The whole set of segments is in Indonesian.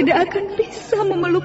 tidak akan bisa memeluk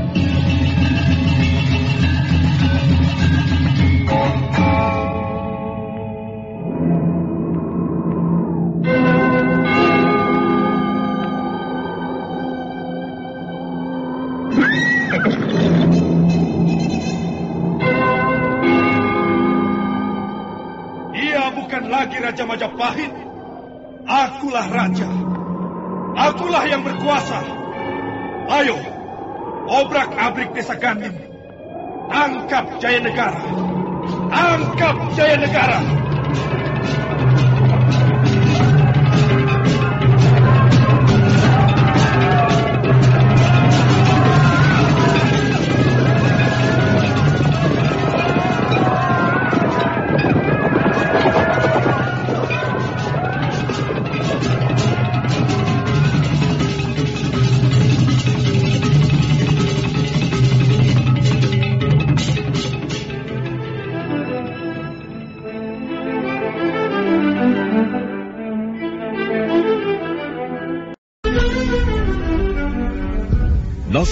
Raja Majapahit, akulah raja. Akulah yang berkuasa. Ayo, obrak-abrik desa Ganding. Angkap Jaya Negara. Angkap Jaya Negara.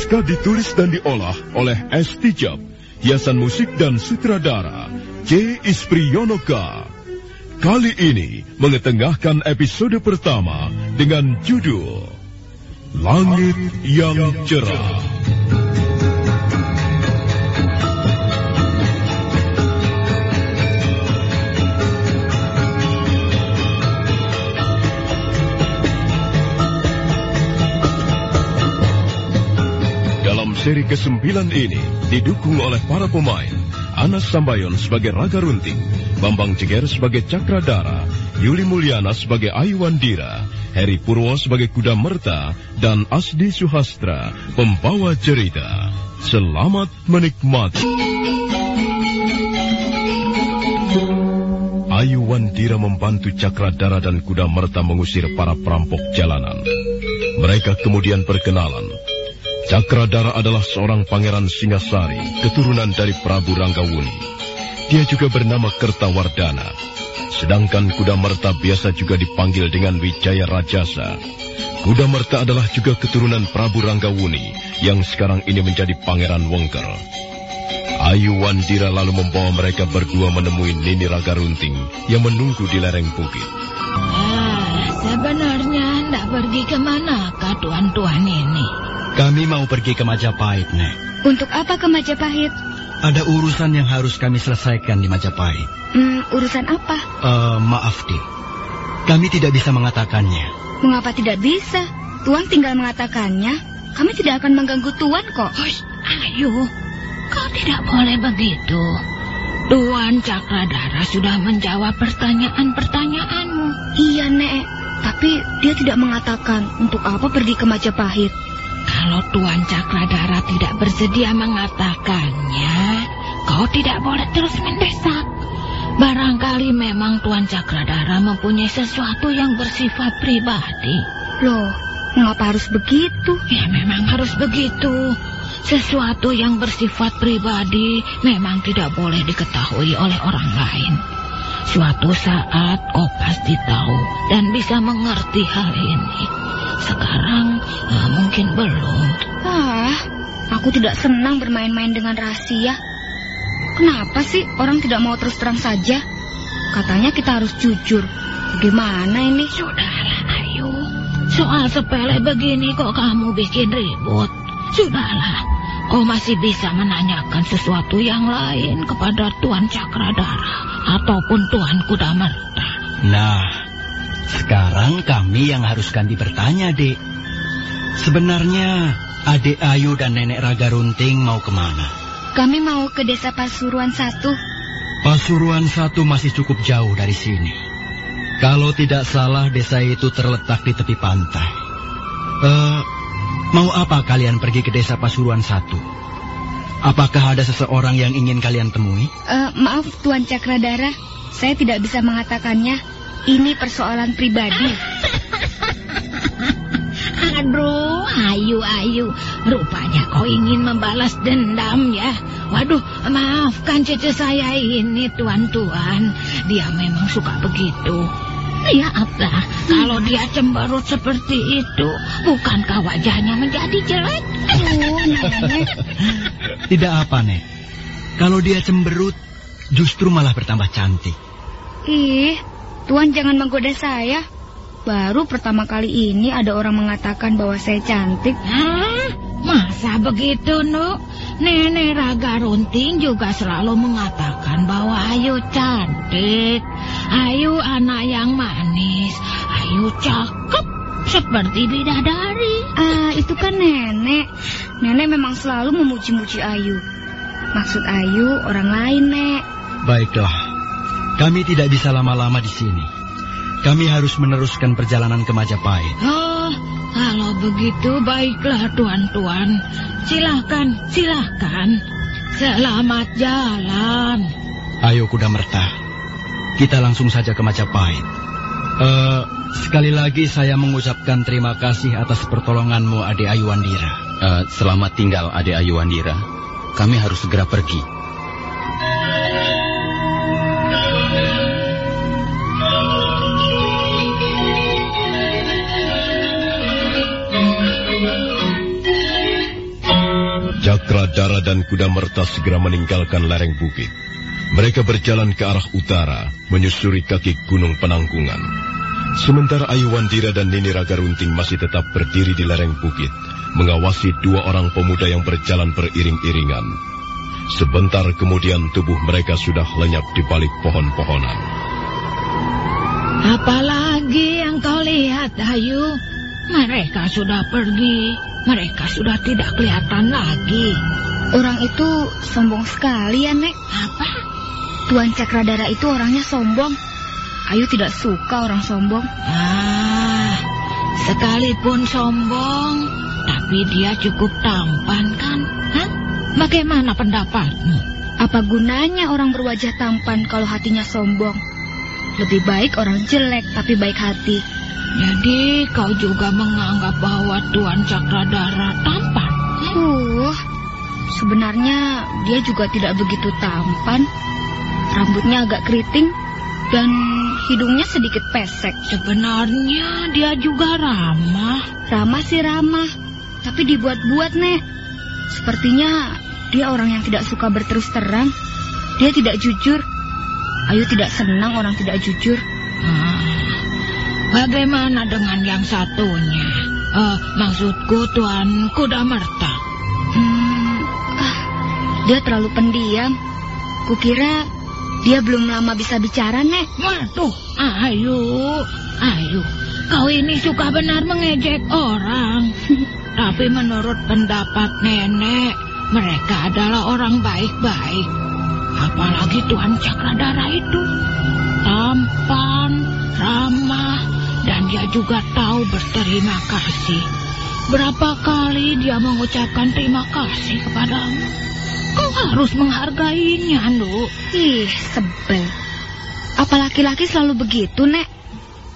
Naskah ditulis dan diolah oleh S. Tijab, hiasan musik dan sutradara J. Ispriyonoka. Kali ini mengetengahkan episode pertama dengan judul Langit yang Cerah. Seri ke-9 ini didukung oleh para pemain Anas Sambayon sebagai Raga Runting, Bambang Ceger sebagai Cakradara, Yuli Mulyana sebagai Ayu Wandira, Heri Purwo sebagai Kuda Merta, dan Asdi Suhastra, pembawa cerita. Selamat menikmati. Ayu Wandira membantu Cakradara dan Kuda Merta mengusir para perampok jalanan. Mereka kemudian berkenalan Cakradara adalah seorang pangeran Singasari, keturunan dari Prabu Ranggawuni. Dia juga bernama Kertawardana. Sedangkan Kuda Merta biasa juga dipanggil dengan Wijaya Rajasa. Kuda Merta adalah juga keturunan Prabu Ranggawuni yang sekarang ini menjadi Pangeran Wengker. Ayu Wandira lalu membawa mereka berdua menemui Nini Raga Runting yang menunggu di lereng bukit. Ah, sebenarnya tidak pergi ke mana kah tuan-tuan ini? Kami mau pergi ke Majapahit, Nek. Untuk apa ke Majapahit? Ada urusan yang harus kami selesaikan di Majapahit. Hmm, urusan apa? Uh, maaf, Di. Kami tidak bisa mengatakannya. Mengapa tidak bisa? Tuan tinggal mengatakannya. Kami tidak akan mengganggu Tuan kok. Hush, ayo. Kau tidak boleh begitu. Tuan Cakradara sudah menjawab pertanyaan-pertanyaanmu. Iya, Nek. Tapi dia tidak mengatakan untuk apa pergi ke Majapahit. Kalau Tuan Cakradara tidak bersedia mengatakannya, kau tidak boleh terus mendesak. Barangkali memang Tuan Cakradara mempunyai sesuatu yang bersifat pribadi. Loh, mengapa harus begitu? Ya memang harus begitu. Sesuatu yang bersifat pribadi memang tidak boleh diketahui oleh orang lain. Suatu saat kau pasti tahu dan bisa mengerti hal ini. Sekarang eh, mungkin belum. Ah, aku tidak senang bermain-main dengan rahasia. Kenapa sih orang tidak mau terus terang saja? Katanya kita harus jujur. Bagaimana ini? Sudahlah, Ayu. Soal sepele begini kok kamu bikin ribut. Sudahlah, kau masih bisa menanyakan sesuatu yang lain kepada Tuan Cakradara ataupun Tuan Kudamerta. Nah, sekarang kami yang harus ganti bertanya, Dek. Sebenarnya adik Ayu dan nenek Raga Runting mau ke mana? Kami mau ke desa Pasuruan satu. Pasuruan satu masih cukup jauh dari sini. Kalau tidak salah, desa itu terletak di tepi pantai. Eh, mau apa kalian pergi ke desa Pasuruan satu? Apakah ada seseorang yang ingin kalian temui? Uh, maaf Tuan Cakradara, saya tidak bisa mengatakannya. Ini persoalan pribadi. Aduh, ayu, ayu. Rupanya kau ingin membalas dendam ya. Waduh, maafkan cucu saya ini, tuan-tuan. Dia memang suka begitu. Lihatlah, kalau dia cemberut seperti itu, bukankah wajahnya menjadi jelek? Tidak apa, Nek. Kalau dia cemberut, justru malah bertambah cantik. Ih, Tuan jangan menggoda saya. Baru pertama kali ini ada orang mengatakan bahwa saya cantik. Hah? Masa begitu, Nuk? Nenek Raga Runting juga selalu mengatakan bahwa Ayu cantik. Ayu anak yang manis. Ayu cakep seperti bidadari. Ah, itu kan nenek. Nenek memang selalu memuji-muji Ayu. Maksud Ayu orang lain, Nek. Baiklah, kami tidak bisa lama-lama di sini. Kami harus meneruskan perjalanan ke Majapahit. Oh, kalau begitu baiklah tuan-tuan. Silahkan, silahkan. Selamat jalan. Ayo kuda merta. Kita langsung saja ke Majapahit. Eh, sekali lagi saya mengucapkan terima kasih atas pertolonganmu Ade Ayu Wandira. Eh, selamat tinggal Ade Ayu Wandira. Kami harus segera pergi. Cakradara dan Kuda Merta segera meninggalkan lereng bukit. Mereka berjalan ke arah utara, menyusuri kaki gunung penanggungan. Sementara Ayu Wandira dan Nini Raga Runting masih tetap berdiri di lereng bukit, mengawasi dua orang pemuda yang berjalan beriring-iringan. Sebentar kemudian tubuh mereka sudah lenyap di balik pohon-pohonan. Apalagi yang kau lihat, Ayu? Mereka sudah pergi. Mereka sudah tidak kelihatan lagi. Orang itu sombong sekali ya, Nek. Apa? Tuan Cakradara itu orangnya sombong. Ayu tidak suka orang sombong. Ah, sekalipun sombong, tapi dia cukup tampan kan? Hah? Bagaimana pendapatmu? Apa gunanya orang berwajah tampan kalau hatinya sombong? Lebih baik orang jelek tapi baik hati. Jadi kau juga menganggap bahwa Tuan Cakradara tampan? Uh, sebenarnya dia juga tidak begitu tampan. Rambutnya agak keriting dan hidungnya sedikit pesek. Sebenarnya dia juga ramah. Ramah sih ramah, tapi dibuat-buat, Nek. Sepertinya dia orang yang tidak suka berterus terang. Dia tidak jujur. Ayu tidak senang orang tidak jujur. Ah, bagaimana dengan yang satunya? Eh, maksudku Tuan Kuda Merta. Hmm, ah, dia terlalu pendiam. Kukira dia belum lama bisa bicara, Nek. Waduh, ayo, ayo. Kau ini suka benar mengejek orang. Tapi menurut pendapat nenek, mereka adalah orang baik-baik. Apalagi Tuan Cakradara itu. Tampan, ramah, dan dia juga tahu berterima kasih. Berapa kali dia mengucapkan terima kasih kepadamu. Kau harus menghargainya, Nuk. Ih, sebel. Apa laki-laki selalu begitu, Nek?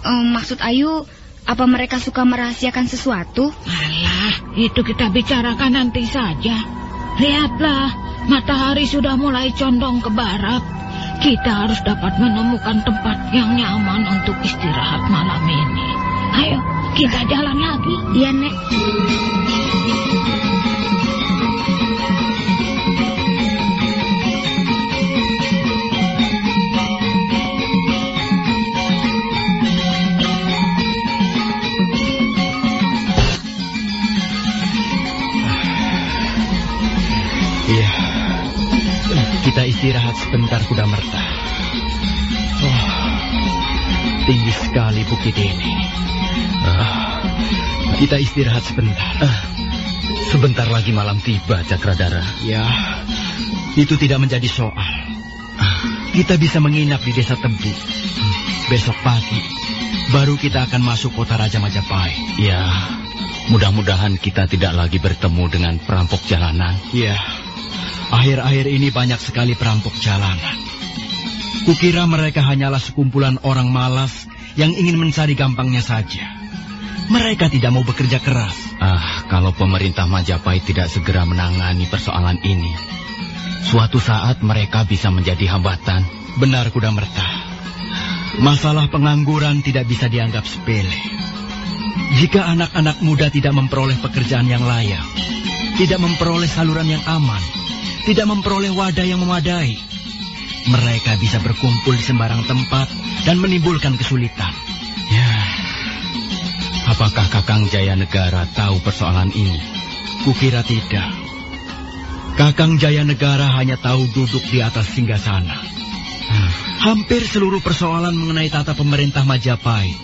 Eh, maksud Ayu, apa mereka suka merahasiakan sesuatu? Alah, itu kita bicarakan nanti saja. Lihatlah, matahari sudah mulai condong ke barat. Kita harus dapat menemukan tempat yang nyaman untuk istirahat malam ini. Ayo, kita jalan lagi. Iya, Nek. Kita istirahat sebentar kuda merta. Oh, tinggi sekali bukit ini. Ah, kita istirahat sebentar. Ah, sebentar lagi malam tiba, Cakradara. Ya, itu tidak menjadi soal. Kita bisa menginap di desa Tebu. Besok pagi, baru kita akan masuk kota Raja Majapahit. Ya, mudah-mudahan kita tidak lagi bertemu dengan perampok jalanan. Ya, akhir-akhir ini banyak sekali perampok jalanan. Kukira mereka hanyalah sekumpulan orang malas yang ingin mencari gampangnya saja. Mereka tidak mau bekerja keras. Ah, kalau pemerintah Majapahit tidak segera menangani persoalan ini, suatu saat mereka bisa menjadi hambatan. Benar kuda merta. Masalah pengangguran tidak bisa dianggap sepele. Jika anak-anak muda tidak memperoleh pekerjaan yang layak, tidak memperoleh saluran yang aman, tidak memperoleh wadah yang memadai, mereka bisa berkumpul di sembarang tempat dan menimbulkan kesulitan. Ya, apakah Kakang Jaya Negara tahu persoalan ini? Kukira tidak. Kakang Jaya Negara hanya tahu duduk di atas singgasana. Hampir seluruh persoalan mengenai tata pemerintah Majapahit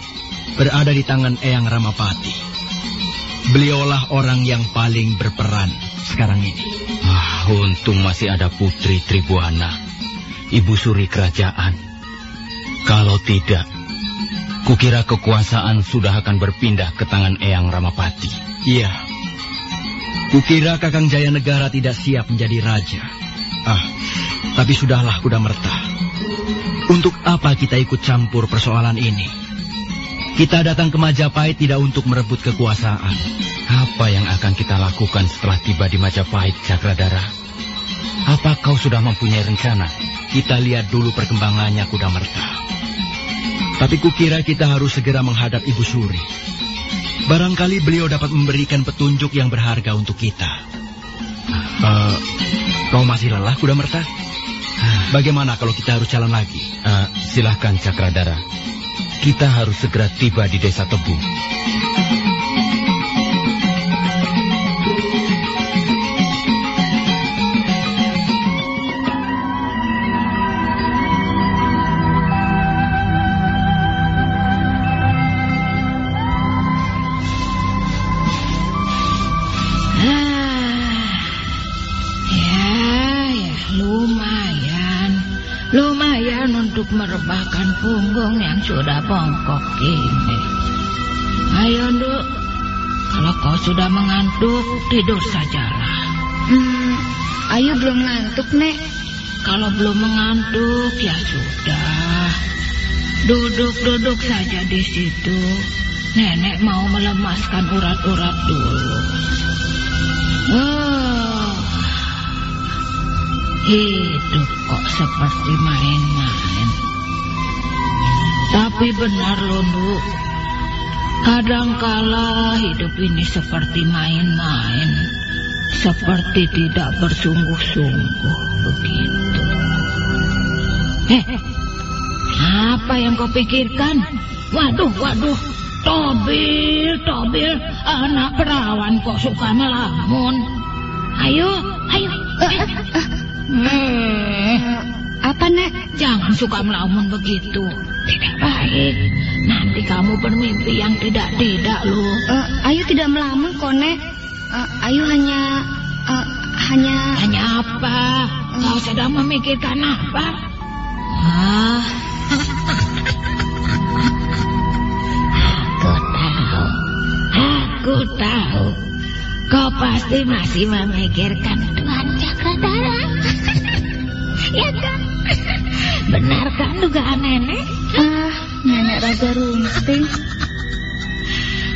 berada di tangan Eyang Ramapati. Beliaulah orang yang paling berperan sekarang ini. Ah, untung masih ada Putri Tribuana, Ibu Suri Kerajaan. Kalau tidak, kukira kekuasaan sudah akan berpindah ke tangan Eyang Ramapati. Iya. Kukira Kakang Jaya Negara tidak siap menjadi raja. Ah, tapi sudahlah kuda merta. Untuk apa kita ikut campur persoalan ini? Kita datang ke Majapahit tidak untuk merebut kekuasaan. Apa yang akan kita lakukan setelah tiba di Majapahit, Cakradara? Apa kau sudah mempunyai rencana? Kita lihat dulu perkembangannya kuda merta. Tapi kukira kita harus segera menghadap Ibu Suri. Barangkali beliau dapat memberikan petunjuk yang berharga untuk kita. Eh, kau masih lelah kuda merta? Bagaimana kalau kita harus jalan lagi? Ah, silahkan, Cakradara. Kita harus segera tiba di desa Tebu. Ah, ya, ya, lumayan. Lumayan untuk merebahkan punggung yang sudah bongkok ini. Ayo, Nduk. Kalau kau sudah mengantuk, tidur sajalah. Hmm, Ayu belum ngantuk, Nek. Kalau belum mengantuk, ya sudah. Duduk-duduk saja di situ. Nenek mau melemaskan urat-urat dulu. Oh, hidup kok seperti main-main. Tapi benar loh, Nduk. Kadangkala hidup ini seperti main-main. Seperti tidak bersungguh-sungguh begitu. Eh, apa yang kau pikirkan? Waduh, waduh. Tobil, Tobil, anak perawan kok suka melamun. Ayo, ayo. Eh, Hmm, Apa, Nek? jangan suka melamun begitu. Tidak baik. Nanti kamu bermimpi yang tidak-tidak loh. Eh, Ayu tidak melamun kok, Nek. Eh, Ayu hanya... eh, hanya... Hanya apa? Kau sedang memikirkan apa? Ah. Aku tahu. Aku tahu. Kau pasti masih memikirkan Tuan Cakradara. Ya kan? Benar kan dugaan nenek? Ah, Nenek Raja Runting.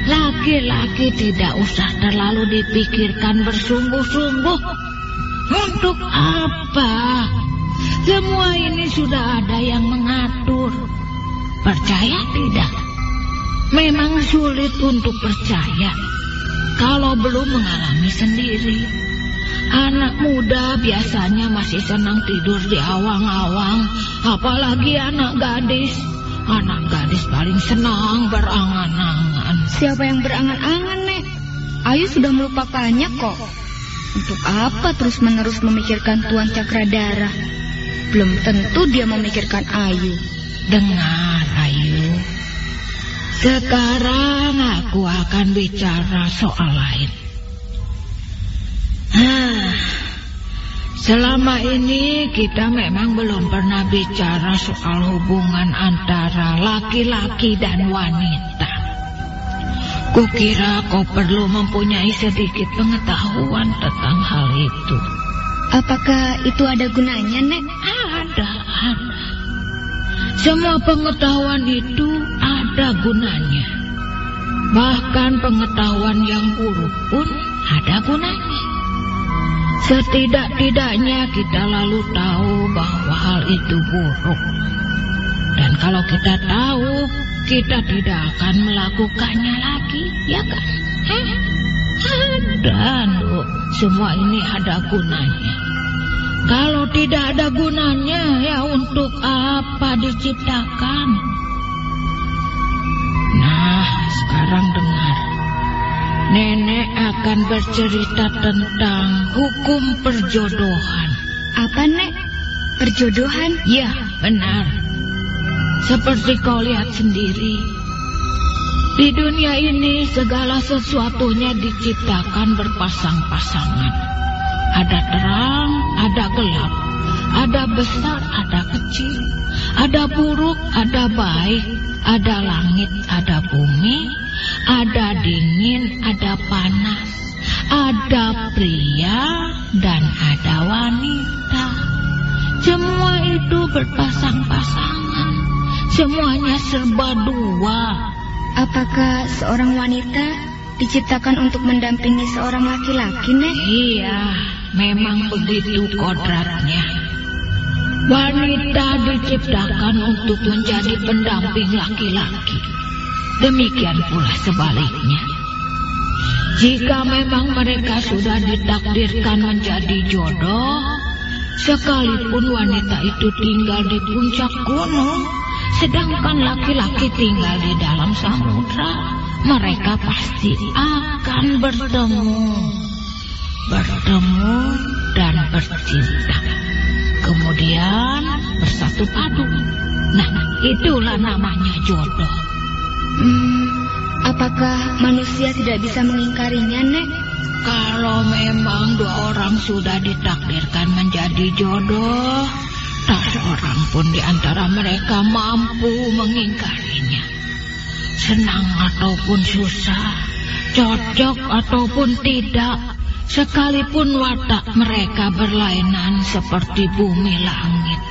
Laki-laki tidak usah terlalu dipikirkan bersungguh-sungguh. Untuk apa? Semua ini sudah ada yang mengatur. Percaya tidak? Memang sulit untuk percaya kalau belum mengalami sendiri. Anak muda biasanya masih senang tidur di awang-awang, apalagi anak gadis. Anak gadis paling senang berangan-angan. Siapa yang berangan-angan, Nek? Ayu sudah melupakannya kok. Untuk apa terus-menerus memikirkan Tuan Cakradara? Belum tentu dia memikirkan Ayu. Dengar, Ayu. Sekarang aku akan bicara soal lain. Hah, selama ini kita memang belum pernah bicara soal hubungan antara laki-laki dan wanita. Kukira kau perlu mempunyai sedikit pengetahuan tentang hal itu. Apakah itu ada gunanya, Nek? Ada, ada. Semua pengetahuan itu ada gunanya. Bahkan pengetahuan yang buruk pun ada gunanya. Setidak-tidaknya kita lalu tahu bahwa hal itu buruk. Dan kalau kita tahu, kita tidak akan melakukannya lagi, ya kan? Nuk. Semua ini ada gunanya. Kalau tidak ada gunanya, ya untuk apa diciptakan? Nah, sekarang dengar. Nenek akan bercerita tentang hukum perjodohan. Apa, Nek? Perjodohan? Ya, benar. Seperti kau lihat sendiri. Di dunia ini segala sesuatunya diciptakan berpasang-pasangan. Ada terang, ada gelap. Ada besar, ada kecil. Ada buruk, ada baik. Ada langit, ada bumi. Ada dingin, ada panas. Ada pria dan ada wanita. Semua itu berpasang-pasangan. Semuanya serba dua. Apakah seorang wanita diciptakan untuk mendampingi seorang laki-laki, Nek? Iya, memang begitu kodratnya. Wanita diciptakan untuk menjadi pendamping laki-laki. Demikian pula sebaliknya. Jika memang mereka sudah ditakdirkan menjadi jodoh, sekalipun wanita itu tinggal di puncak gunung, sedangkan laki-laki tinggal di dalam samudra, mereka pasti akan bertemu. Bertemu dan bercinta. Kemudian bersatu padu. Nah, itulah namanya jodoh. Apakah manusia tidak bisa mengingkarinya, Nek? Kalau memang dua orang sudah ditakdirkan menjadi jodoh, tak seorang pun di antara mereka mampu mengingkarinya. Senang ataupun susah, cocok ataupun tidak, sekalipun watak mereka berlainan seperti bumi langit.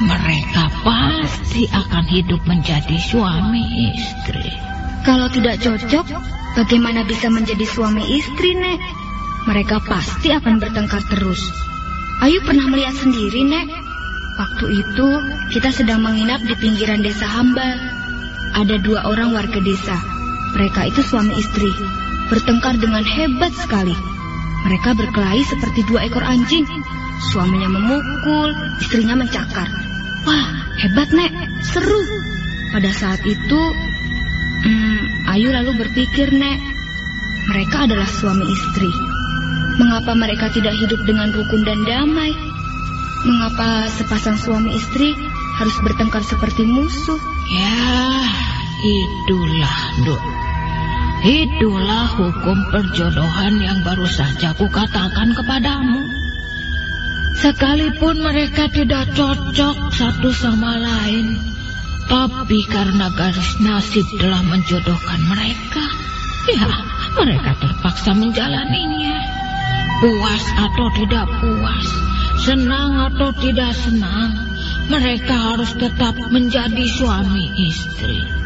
Mereka pasti akan hidup menjadi suami istri. Kalau tidak cocok, bagaimana bisa menjadi suami istri, Nek? Mereka pasti akan bertengkar terus. Ayu pernah melihat sendiri, Nek. Waktu itu, kita sedang menginap di pinggiran desa Hamba. Ada dua orang warga desa. Mereka itu suami istri. Bertengkar dengan hebat sekali. Mereka berkelahi seperti dua ekor anjing. Suaminya memukul, istrinya mencakar. Wah, hebat, Nek. Seru. Pada saat itu, Hmm, Ayu lalu berpikir, Nek, mereka adalah suami istri. Mengapa mereka tidak hidup dengan rukun dan damai? Mengapa sepasang suami istri harus bertengkar seperti musuh? Ya, itulah, Duk. Itulah hukum perjodohan yang baru saja kukatakan kepadamu. Sekalipun mereka tidak cocok satu sama lain, tapi karena garis nasib telah menjodohkan mereka, ya mereka terpaksa menjalaninya. Puas atau tidak puas, senang atau tidak senang, mereka harus tetap menjadi suami istri.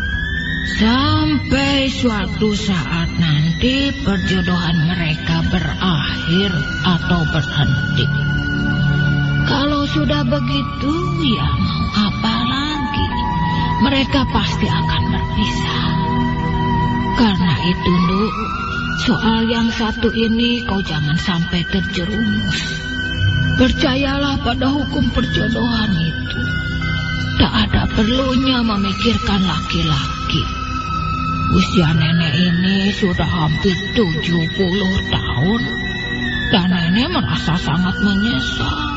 Sampai suatu saat nanti perjodohan mereka berakhir atau berhenti. Sudah begitu, ya mau apa lagi? Mereka pasti akan berpisah. Karena itu, Nuk, soal yang satu ini kau jangan sampai terjerumus. Percayalah pada hukum perjodohan itu. Tak ada perlunya memikirkan laki-laki. Usia nenek ini sudah hampir 70 tahun. Dan nenek merasa sangat menyesal.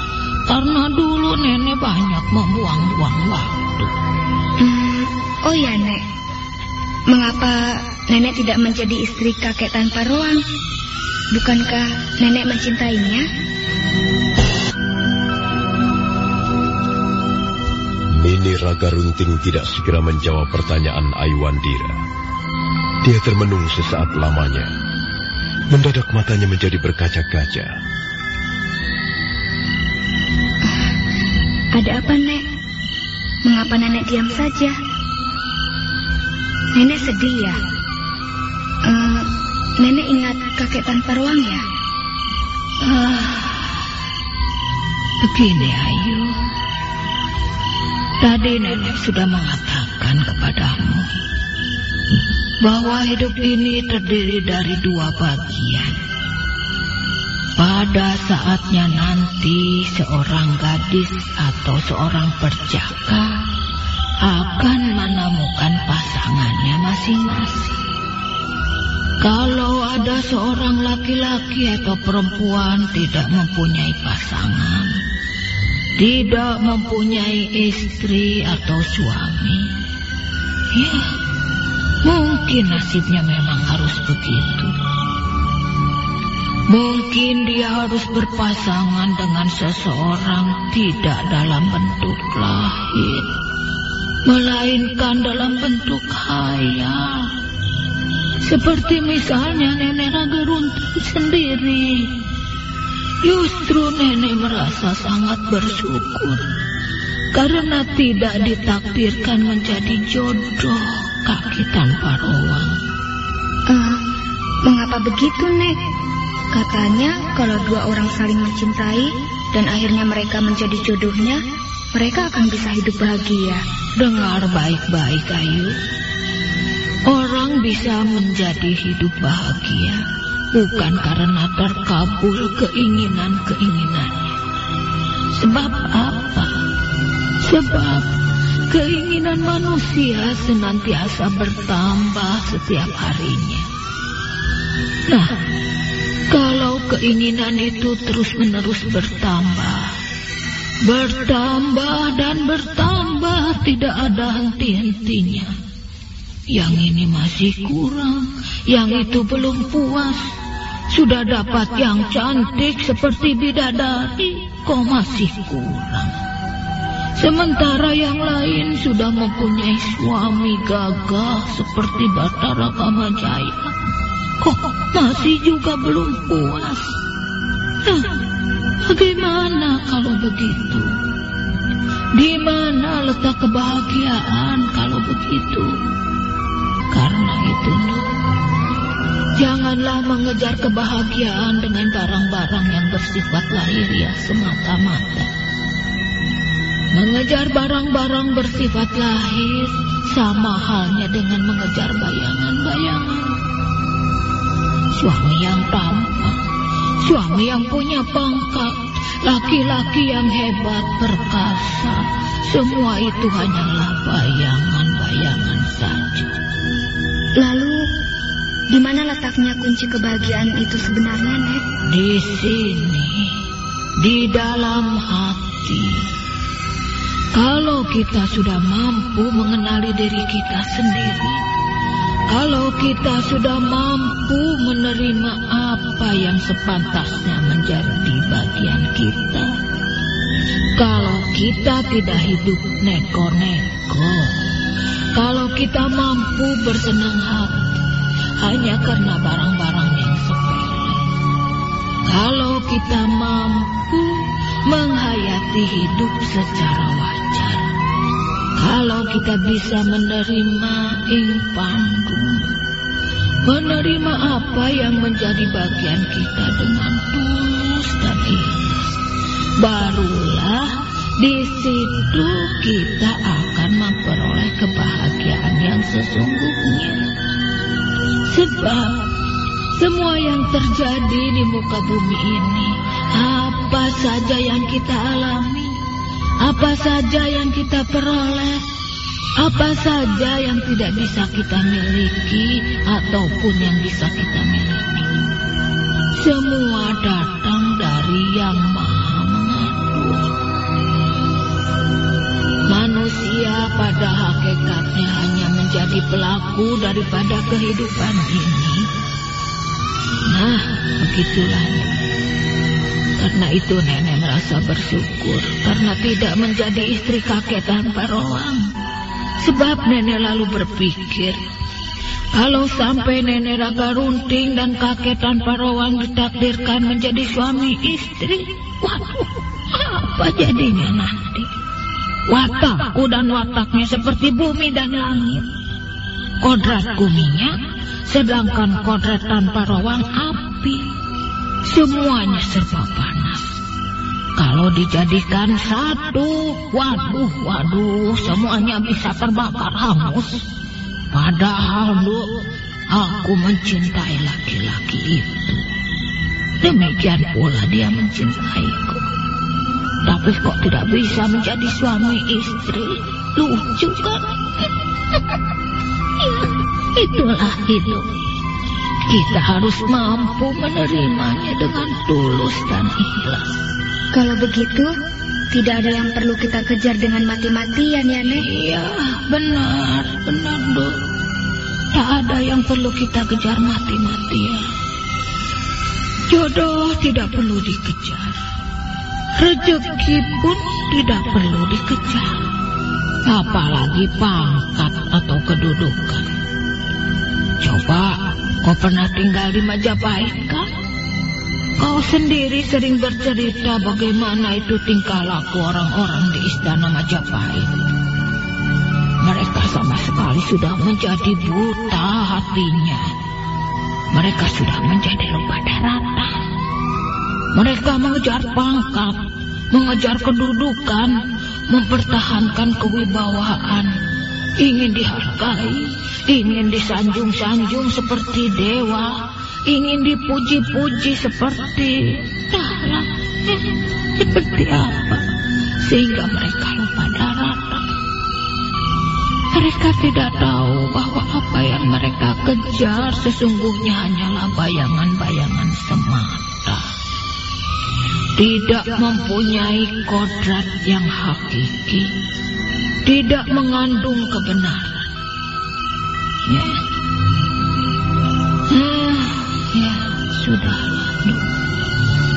Karena dulu nenek banyak membuang-buang waktu. Hmm, oh ya, Nek. Mengapa nenek tidak menjadi istri kakek tanpa ruang? Bukankah nenek mencintainya? Nini Raga Runting tidak segera menjawab pertanyaan Aiwandira. Dia termenung sesaat lamanya. Mendadak matanya menjadi berkaca-kaca. Ada apa, Nek? Mengapa nenek diam saja? Nenek sedih ya? Eh, nenek ingat kakek tanpa ruang ya? Ah, begini Ayu. Tadi nenek sudah mengatakan kepadamu bahwa hidup ini terdiri dari dua bagian. Pada saatnya nanti seorang gadis atau seorang perjaka akan menemukan pasangannya masing-masing. Kalau ada seorang laki-laki atau perempuan tidak mempunyai pasangan, tidak mempunyai istri atau suami, ya mungkin nasibnya memang harus begitu. Mungkin dia harus berpasangan dengan seseorang tidak dalam bentuk lahir, melainkan dalam bentuk khayal. Seperti misalnya nenek Raga Runting sendiri. Justru nenek merasa sangat bersyukur karena tidak ditakdirkan menjadi jodoh kaki tanpa ruang. Eh, mengapa begitu, Nek? Katanya kalau dua orang saling mencintai dan akhirnya mereka menjadi jodohnya, mereka akan bisa hidup bahagia. Dengar baik-baik, Ayu. Orang bisa menjadi hidup bahagia bukan karena terkabul keinginan-keinginannya. Sebab apa? Sebab keinginan manusia senantiasa bertambah setiap harinya. Nah, keinginan itu terus-menerus bertambah, bertambah dan bertambah tidak ada henti-hentinya. Yang ini masih kurang, yang itu belum puas. Sudah dapat yang cantik seperti bidadari, kok masih kurang. Sementara yang lain sudah mempunyai suami gagah seperti Batara Kamajaya. Kok masih juga belum puas? Bagaimana kalau begitu? Di mana letak kebahagiaan kalau begitu? Karena itu, janganlah mengejar kebahagiaan dengan barang-barang yang bersifat lahiriah semata-mata. Mengejar barang-barang bersifat lahir sama halnya dengan mengejar bayangan-bayangan. Suami yang tampan, suami yang punya pangkat, laki-laki yang hebat, perkasa, semua itu hanyalah bayangan-bayangan saja. Lalu, di mana letaknya kunci kebahagiaan itu sebenarnya, Nek? Di sini, di dalam hati. Kalau kita sudah mampu mengenali diri kita sendiri, kalau kita sudah mampu menerima apa yang sepantasnya menjadi bagian kita, kalau kita tidak hidup neko-neko, kalau kita mampu bersenang hati hanya karena barang-barang yang sepele, kalau kita mampu menghayati hidup secara wajar, kalau kita bisa menerima ing menerima apa yang menjadi bagian kita dengan tulus dan ikhlas, barulah di situ kita akan memperoleh kebahagiaan yang sesungguhnya. Sebab semua yang terjadi di muka bumi ini, apa saja yang kita alami, apa saja yang kita peroleh, apa saja yang tidak bisa kita miliki ataupun yang bisa kita miliki. Semua datang dari yang maha mengatur. Manusia pada hakikatnya hanya menjadi pelaku daripada kehidupan ini. Nah, begitulah. Karena itu nenek merasa bersyukur karena tidak menjadi istri kakek tanpa roang. Sebab nenek lalu berpikir, kalau sampai nenek raga runting dan kakek tanpa roang ditakdirkan menjadi suami istri, waduh, apa jadinya nanti? Watakku dan wataknya seperti bumi dan langit. Kodratku minyak, sedangkan kodrat tanpa roang api. Semuanya serba panas. Kalau dijadikan satu, waduh, waduh, semuanya bisa terbakar hangus. Padahal, Bu, aku mencintai laki-laki itu. Demikian pula dia mencintaiku. Tapi kok tidak bisa menjadi suami istri? Lucu kan? itulah hidup. Kita harus mampu menerimanya dengan tulus dan ikhlas. Kalau begitu, tidak ada yang perlu kita kejar dengan mati-matian ya, Nek? Iya, benar, benar, Dok. Tak ada yang perlu kita kejar mati-matian. Jodoh tidak perlu dikejar. Rezeki pun tidak perlu dikejar. Apalagi pangkat atau kedudukan. Coba kau pernah tinggal di Majapahit kan? Kau sendiri sering bercerita bagaimana itu tingkah laku orang-orang di istana Majapahit. Mereka sama sekali sudah menjadi buta hatinya. Mereka sudah menjadi lupa daratan. Mereka mengejar pangkat, mengejar kedudukan, mempertahankan kewibawaan, ingin dihargai, ingin disanjung-sanjung seperti dewa, ingin dipuji-puji seperti darah. Seperti apa? Sehingga mereka lupa daratan. Mereka tidak tahu bahwa apa yang mereka kejar sesungguhnya hanyalah bayangan-bayangan semata. Tidak mempunyai kodrat yang hakiki. Tidak mengandung kebenaran. Ya. Hmm, ya. Duh.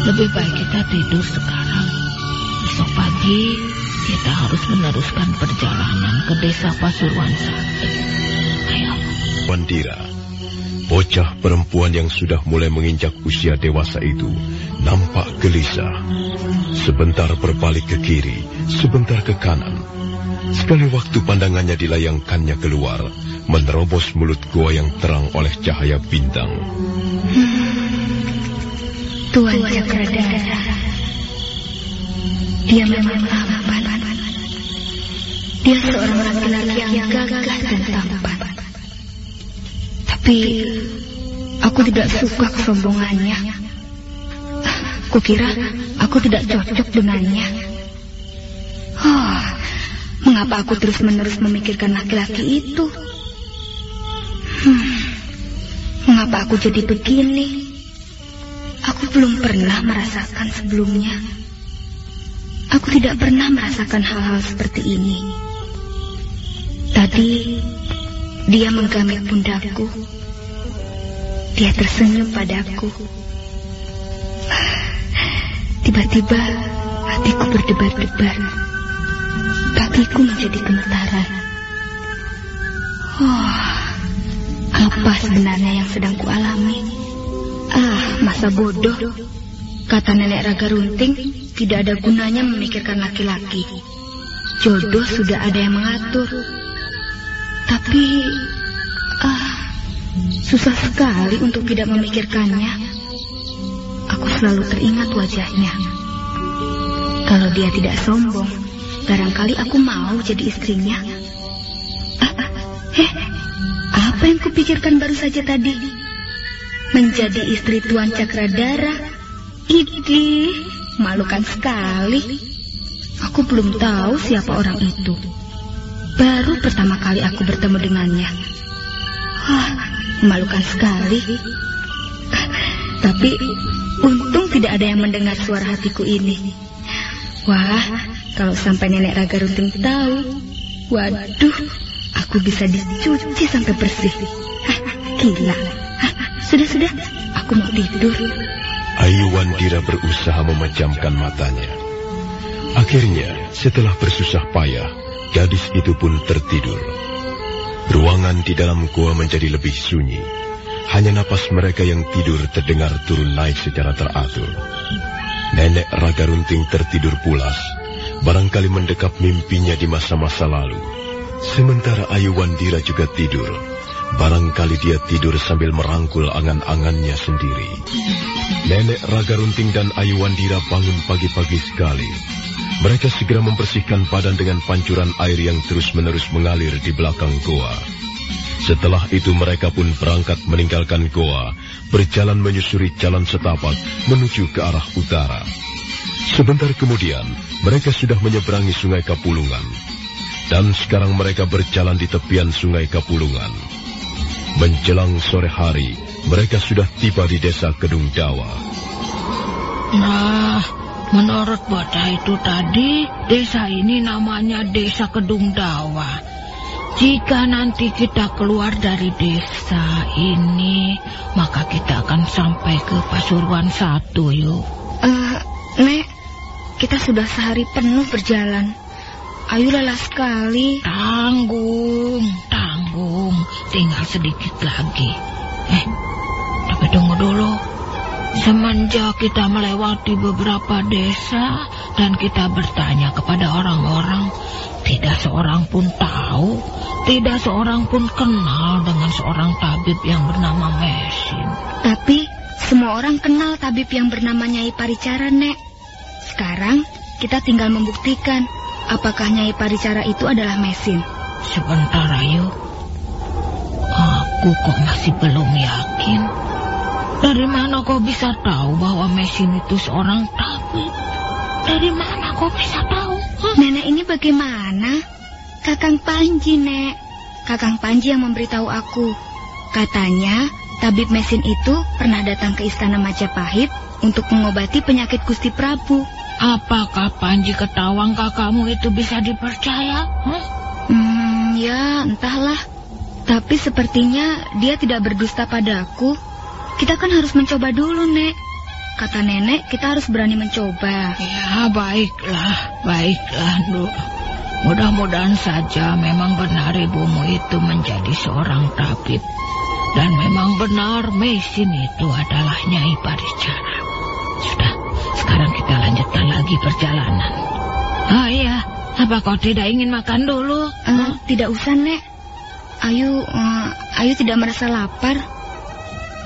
Lebih baik kita tidur sekarang. Besok pagi kita harus meneruskan perjalanan ke desa Pasuruan Sakti. Ayo. Wandira, bocah perempuan yang sudah mulai menginjak usia dewasa itu nampak gelisah. Sebentar berbalik ke kiri, sebentar ke kanan. Sekali waktu pandangannya dilayangkannya keluar, menerobos mulut gua yang terang oleh cahaya bintang. Tuan Cakradara. Dia memang tampan. Dia seorang laki-laki yang gagah dan tampan. Tapi aku tidak suka kesombongannya. Kukira aku tidak cocok dengannya. Mengapa aku terus-menerus memikirkan laki-laki itu? Hmm, mengapa aku jadi begini? Aku belum pernah merasakan sebelumnya. Aku tidak pernah merasakan hal-hal seperti ini. Tadi dia menggamit pundakku. Dia tersenyum padaku. Tiba-tiba hatiku berdebar-debar. Kakiku menjadi gemetaran. Oh, apa sebenarnya yang sedang kualami? Ah, masa bodoh. Kata nenek Raga Runting, tidak ada gunanya memikirkan laki-laki. Jodoh sudah ada yang mengatur. Tapi, ah, susah sekali untuk tidak memikirkannya. Aku selalu teringat wajahnya. Kalau dia tidak sombong, barangkali aku mau jadi istrinya. Ah, ah, eh, apa yang kupikirkan baru saja tadi? Menjadi istri Tuan Cakradara? Idih, malukan sekali. Aku belum tahu siapa orang itu. Baru pertama kali aku bertemu dengannya. Wah, memalukan sekali. Tapi untung tidak ada yang mendengar suara hatiku ini. Wah, kalau sampai nenek Raga Runting tahu, waduh, aku bisa dicuci sampai bersih. Hah, gila. Hah, sudah, sudah, aku mau tidur. Ayu Wandira berusaha memejamkan matanya. Akhirnya, setelah bersusah payah, gadis itu pun tertidur. Ruangan di dalam gua menjadi lebih sunyi. Hanya napas mereka yang tidur terdengar turun naik secara teratur. Nenek Raga Runting tertidur pulas, barangkali mendekap mimpinya di masa-masa lalu. Sementara Ayu Wandira juga tidur, barangkali dia tidur sambil merangkul angan-angannya sendiri. Nenek Raga Runting dan Ayu Wandira bangun pagi-pagi sekali. Mereka segera membersihkan badan dengan pancuran air yang terus-menerus mengalir di belakang goa. Setelah itu mereka pun berangkat meninggalkan goa, berjalan menyusuri jalan setapak menuju ke arah utara. Sebentar kemudian, mereka sudah menyeberangi sungai Kapulungan. Dan sekarang mereka berjalan di tepian sungai Kapulungan. Menjelang sore hari, mereka sudah tiba di desa Kedung Dawa. Nah, menurut bocah itu tadi, desa ini namanya Desa Kedung Dawa. Jika nanti kita keluar dari desa ini, maka kita akan sampai ke Pasuruan satu, yuk. Eh, Nek, kita sudah sehari penuh berjalan. Ayu lelah sekali. Tanggung, tanggung. Tinggal sedikit lagi. Eh, tapi tunggu dulu. Semenjak kita melewati beberapa desa dan kita bertanya kepada orang-orang, tidak seorang pun tahu, tidak seorang pun kenal dengan seorang tabib yang bernama Mesin. Tapi semua orang kenal tabib yang bernama Nyai Paricara, Nek. Sekarang kita tinggal membuktikan apakah Nyai Paricara itu adalah Mesin. Sebentar, Ayu. Aku kok masih belum yakin. Dari mana kau bisa tahu bahwa Mesin itu seorang tabib? Dari mana kau bisa tahu? Hah? Nenek ini bagaimana? Kakang Panji, Nek. Kakang Panji yang memberitahu aku. Katanya, tabib Mesin itu pernah datang ke istana Majapahit untuk mengobati penyakit Gusti Prabu. Apakah Panji Ketawang kakakmu itu bisa dipercaya? Hmm, ya entahlah. Tapi sepertinya dia tidak berdusta padaku. Kita kan harus mencoba dulu, Nek. Kata nenek, kita harus berani mencoba. Ya, baiklah, baiklah, Nuk. Mudah-mudahan saja memang benar ibumu itu menjadi seorang tabib. Dan memang benar Mesin itu adalah Nyai Paricara. Sudah, sekarang kita lanjutkan lagi perjalanan. Ah iya, apa kau tidak ingin makan dulu? Eh, Tidak usah, Nek. Ayu, eh, Ayu tidak merasa lapar.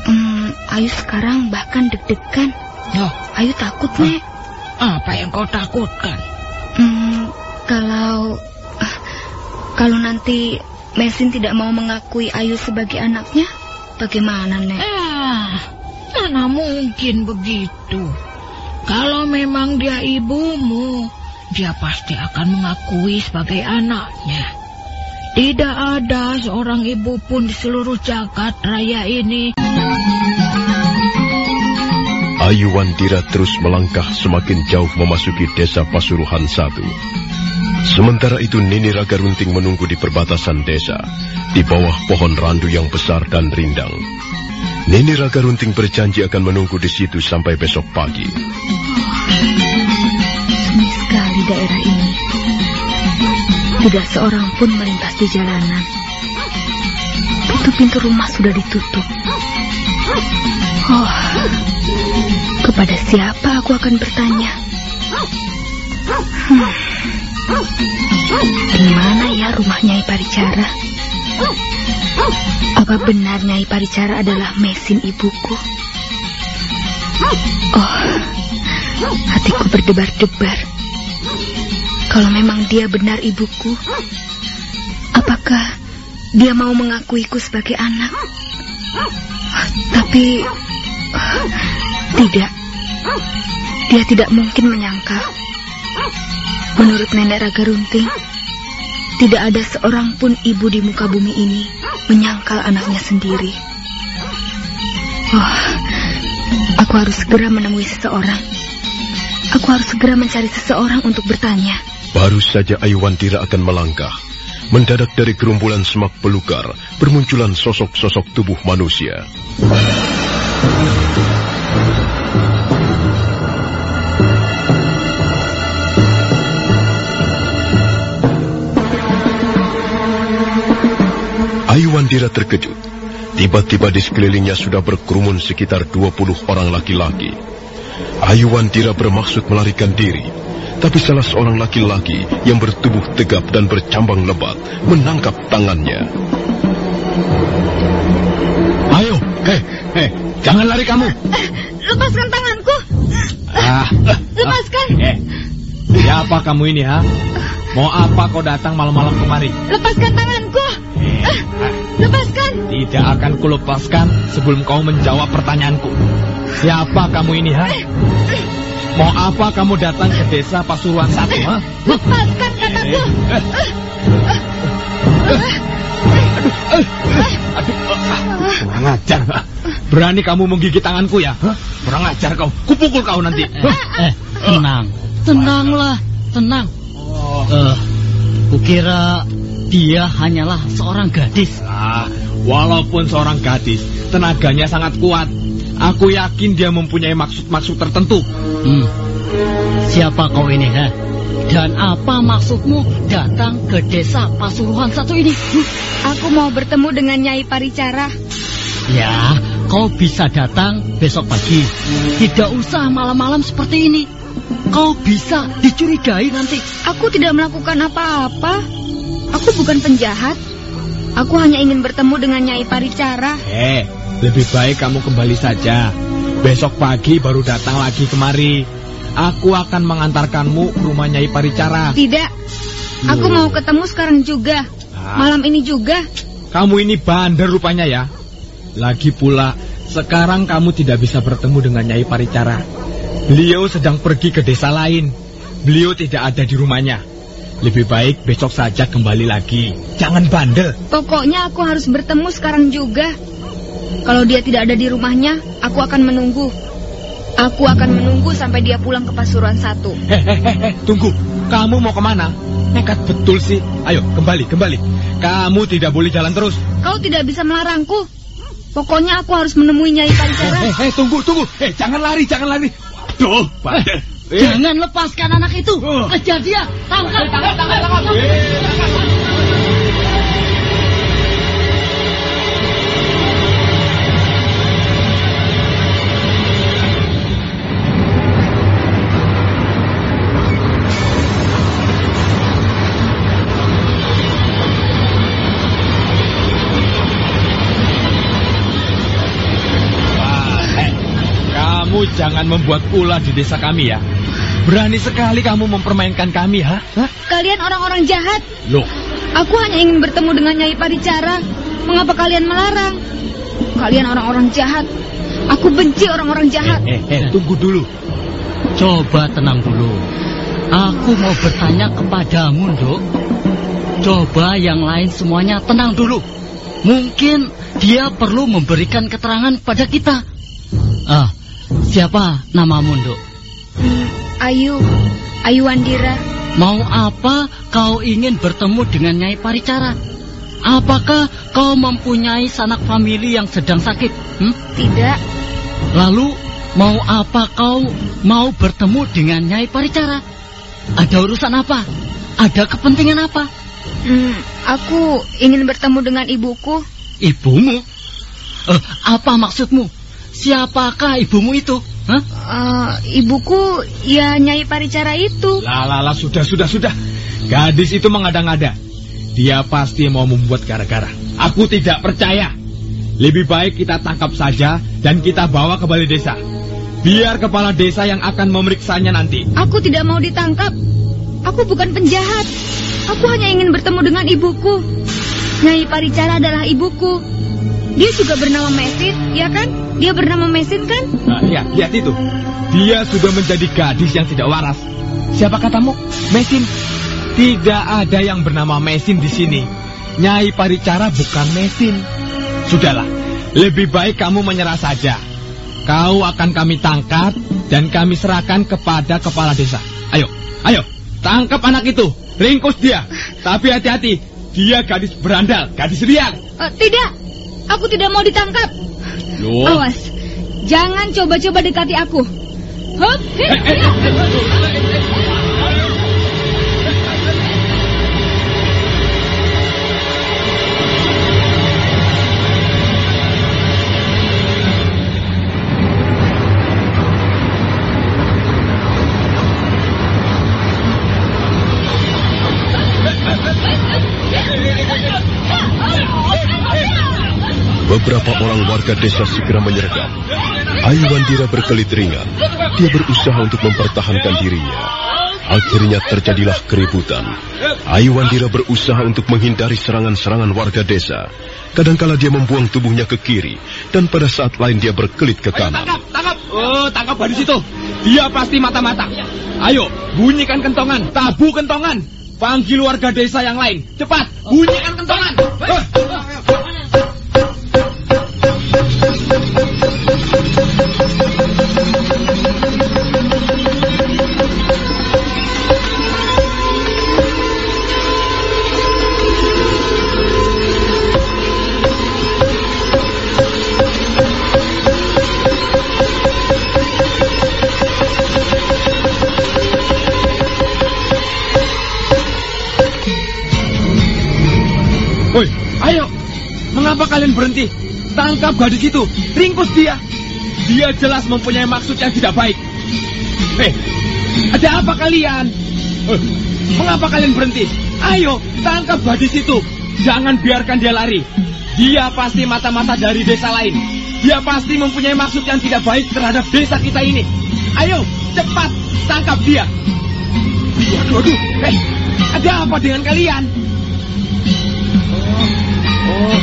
Hmm, Ayu sekarang bahkan deg-degan. Loh, Ayu takut, Nek. apa yang kau takutkan? Hmm, kalau ah, kalau nanti Mesin tidak mau mengakui Ayu sebagai anaknya, bagaimana, Nek? Ah, mana mungkin begitu. Kalau memang dia ibumu, dia pasti akan mengakui sebagai anaknya. Tidak ada seorang ibu pun di seluruh jagat raya ini. Ayu Wandira terus melangkah semakin jauh memasuki desa Pasuruhan satu. Sementara itu Nini Raga Runting menunggu di perbatasan desa, di bawah pohon randu yang besar dan rindang. Nini Raga Runting berjanji akan menunggu di situ sampai besok pagi. Sunyi sekali daerah ini. Tidak seorang pun melintas di jalanan. Pintu-pintu rumah sudah ditutup. Oh, kepada siapa aku akan bertanya? Hmm. Di mana ya rumah Nyai Paricara? Apa benar Nyai Paricara adalah mesin ibuku? Oh, hatiku berdebar-debar. Kalau memang dia benar ibuku, apakah dia mau mengakuiku sebagai anak? Tapi tidak. Dia tidak mungkin menyangka. Menurut Nenek Raga Runting, tidak ada seorang pun ibu di muka bumi ini menyangkal anaknya sendiri. Oh, aku harus segera menemui seseorang. Aku harus segera mencari seseorang untuk bertanya. Baru saja Ayuwandira akan melangkah. Mendadak dari gerumbulan semak belukar, bermunculan sosok-sosok tubuh manusia. Ayuwandira terkejut. Tiba-tiba di sekelilingnya sudah berkerumun sekitar 20 orang laki-laki. Ayuwandira bermaksud melarikan diri, tapi salah seorang laki-laki yang bertubuh tegap dan bercambang lebat menangkap tangannya. Ayo, hei, hei, jangan lari kamu. Lepaskan tanganku. Ah, Lepaskan. eh, siapa kamu ini, ha? Mau apa kau datang malam-malam kemari? Lepaskan tanganku. Eh, Lepaskan. Tidak akan kulepaskan sebelum kau menjawab pertanyaanku. Siapa kamu ini, ha? Mau apa kamu datang ke desa Pasuruan satu, ha? Lepaskan kataku. Kurang ajar. Berani kamu menggigit tanganku ya? Kurang ajar kau. Kupukul kau nanti. Eh, tenang. Tenanglah, tenang. Eh, kukira dia hanyalah seorang gadis. Ah, walaupun seorang gadis, tenaganya sangat kuat. Aku yakin dia mempunyai maksud-maksud tertentu. Hmm. Siapa kau ini, ha? Dan apa maksudmu datang ke desa Pasuruan satu ini? Hmm. Aku mau bertemu dengan Nyai Paricara. Ya, kau bisa datang besok pagi. Tidak usah malam-malam seperti ini. Kau bisa dicurigai nanti. Aku tidak melakukan apa-apa. Aku bukan penjahat. Aku hanya ingin bertemu dengan Nyai Paricara. Eh, lebih baik kamu kembali saja. Besok pagi baru datang lagi kemari. Aku akan mengantarkanmu ke rumah Nyai Paricara. Tidak. Aku mau ketemu sekarang juga. Ah. Malam ini juga. Kamu ini bandel rupanya ya. Lagi pula, sekarang kamu tidak bisa bertemu dengan Nyai Paricara. Beliau sedang pergi ke desa lain. Beliau tidak ada di rumahnya. Lebih baik besok saja kembali lagi. Jangan bandel. Pokoknya aku harus bertemu sekarang juga. Kalau dia tidak ada di rumahnya, aku akan menunggu. Aku akan menunggu sampai dia pulang ke Pasuruan satu. Hehehe, tunggu. Kamu mau ke mana? Nekat betul sih. Ayo, kembali, kembali. Kamu tidak boleh jalan terus. Kau tidak bisa melarangku. Pokoknya aku harus menemui Nyai Paricara. Hehehe, tunggu, tunggu. Eh, jangan lari, jangan lari. Waduh, bandel. Eh, Jangan lepaskan anak itu. Oh. Kejar dia. Tangkap. Wah, eh, kamu jangan membuat ulah di desa kami ya. Berani sekali kamu mempermainkan kami, ha? Hah? Kalian orang-orang jahat. Loh, Aku hanya ingin bertemu dengan Nyai Paricara. Mengapa kalian melarang? Kalian orang-orang jahat. Aku benci orang-orang jahat. eh, eh, tunggu dulu. Coba tenang dulu. Aku mau bertanya kepadamu, Dok. Coba yang lain semuanya tenang dulu. Mungkin dia perlu memberikan keterangan pada kita. Ah, siapa namamu, Dok? Ayu, Ayu Wandira. Mau apa kau ingin bertemu dengan Nyai Paricara? Apakah kau mempunyai sanak famili yang sedang sakit? Hmm? Tidak, Lalu mau apa kau mau bertemu dengan Nyai Paricara? Ada urusan apa? Ada kepentingan apa? hmm, aku ingin bertemu dengan ibuku. Ibumu? Eh, apa maksudmu? Siapakah ibumu itu? Hah? Eh, ibuku ya Nyai Paricara itu. Lah, lah, lah, sudah, sudah, sudah. Gadis itu mengada-ngada. Dia pasti mau membuat gara-gara. Aku tidak percaya. Lebih baik kita tangkap saja dan kita bawa ke balai desa. Biar kepala desa yang akan memeriksanya nanti. Aku tidak mau ditangkap. Aku bukan penjahat. Aku hanya ingin bertemu dengan ibuku. Nyai Paricara adalah ibuku. Dia juga bernama Mesin, ya kan? Dia bernama Mesin kan? Nah, lihat, lihat itu. Dia sudah menjadi gadis yang tidak waras. Siapa katamu? Mesin. Tidak ada yang bernama Mesin di sini. Nyai Paricara bukan Mesin. Sudahlah, lebih baik kamu menyerah saja. Kau akan kami tangkap dan kami serahkan kepada kepala desa. Ayo, ayo, tangkap anak itu, ringkus dia. Tapi hati-hati, dia gadis berandal, gadis liar. Uh, tidak, aku tidak mau ditangkap. Loh. Awas, jangan coba-coba dekati aku. Eh, eh, Beberapa orang warga desa segera menyergap. Ayu Wandira berkelit ringan. Dia berusaha untuk mempertahankan dirinya. Akhirnya terjadilah keributan. Ayu Wandira berusaha untuk menghindari serangan-serangan warga desa. Kadangkala dia membuang tubuhnya ke kiri, dan pada saat lain dia berkelit ke kanan. Tangkap, tangkap. Oh, tangkap gadis itu. Dia pasti mata-mata. Ayo, bunyikan kentongan, tabu kentongan. Panggil warga desa yang lain. Cepat, bunyikan kentongan. Eh. Mengapa kalian berhenti? Tangkap gadis itu, ringkus dia. Dia jelas mempunyai maksud yang tidak baik. Eh, ada apa kalian? Eh, mengapa kalian berhenti? Ayo, tangkap gadis itu. Jangan biarkan dia lari. Dia pasti mata-mata dari desa lain. Dia pasti mempunyai maksud yang tidak baik terhadap desa kita ini. Ayo, cepat tangkap dia. Waduh, waduh. Eh, ada apa dengan kalian? Oh,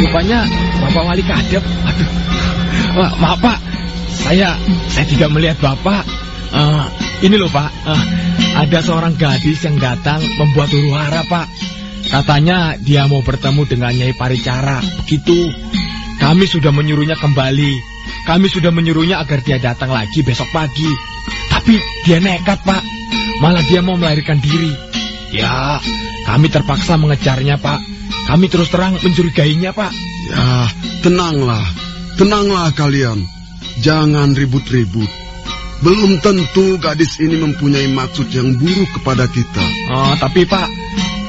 rupanya Bapak Wali Kadep. Aduh, maaf Pak, saya saya tidak melihat Bapak. Eh, ini loh Pak, eh, ada seorang gadis yang datang membuat huru hara Pak. Katanya dia mau bertemu dengan Nyai Paricara. Begitu. Kami sudah menyuruhnya kembali. Kami sudah menyuruhnya agar dia datang lagi besok pagi. Tapi dia nekat Pak. Malah dia mau melarikan diri. Ya, kami terpaksa mengejarnya Pak. Kami terus terang mencurigainya Pak. Ya, tenanglah. Tenanglah kalian. Jangan ribut-ribut. Belum tentu gadis ini mempunyai maksud yang buruk kepada kita. Oh, tapi Pak,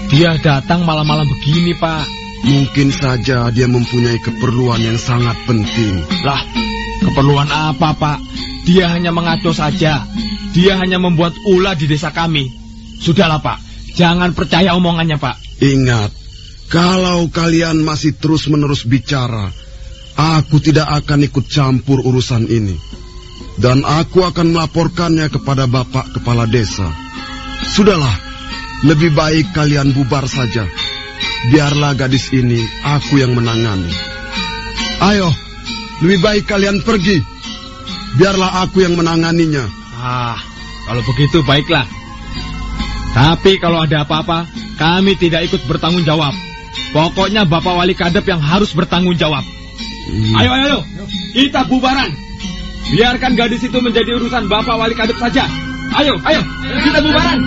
dia datang malam-malam begini Pak. Mungkin saja dia mempunyai keperluan yang sangat penting. Lah, keperluan apa Pak? Dia hanya mengaco saja. Dia hanya membuat ulah di desa kami. Sudahlah Pak, jangan percaya omongannya Pak. Ingat, kalau kalian masih terus-menerus bicara, aku tidak akan ikut campur urusan ini. Dan aku akan melaporkannya kepada Bapak Kepala Desa. Sudahlah, lebih baik kalian bubar saja. Biarlah gadis ini aku yang menangani. Ayo, lebih baik kalian pergi. Biarlah aku yang menanganinya. Ah, kalau begitu baiklah. Tapi kalau ada apa-apa, kami tidak ikut bertanggung jawab. Pokoknya Bapak Wali Kadep yang harus bertanggung jawab. Ayo, ayo, ayo. Kita bubaran. Biarkan gadis itu menjadi urusan Bapak Wali Kadep saja. Ayo, ayo. Kita bubaran.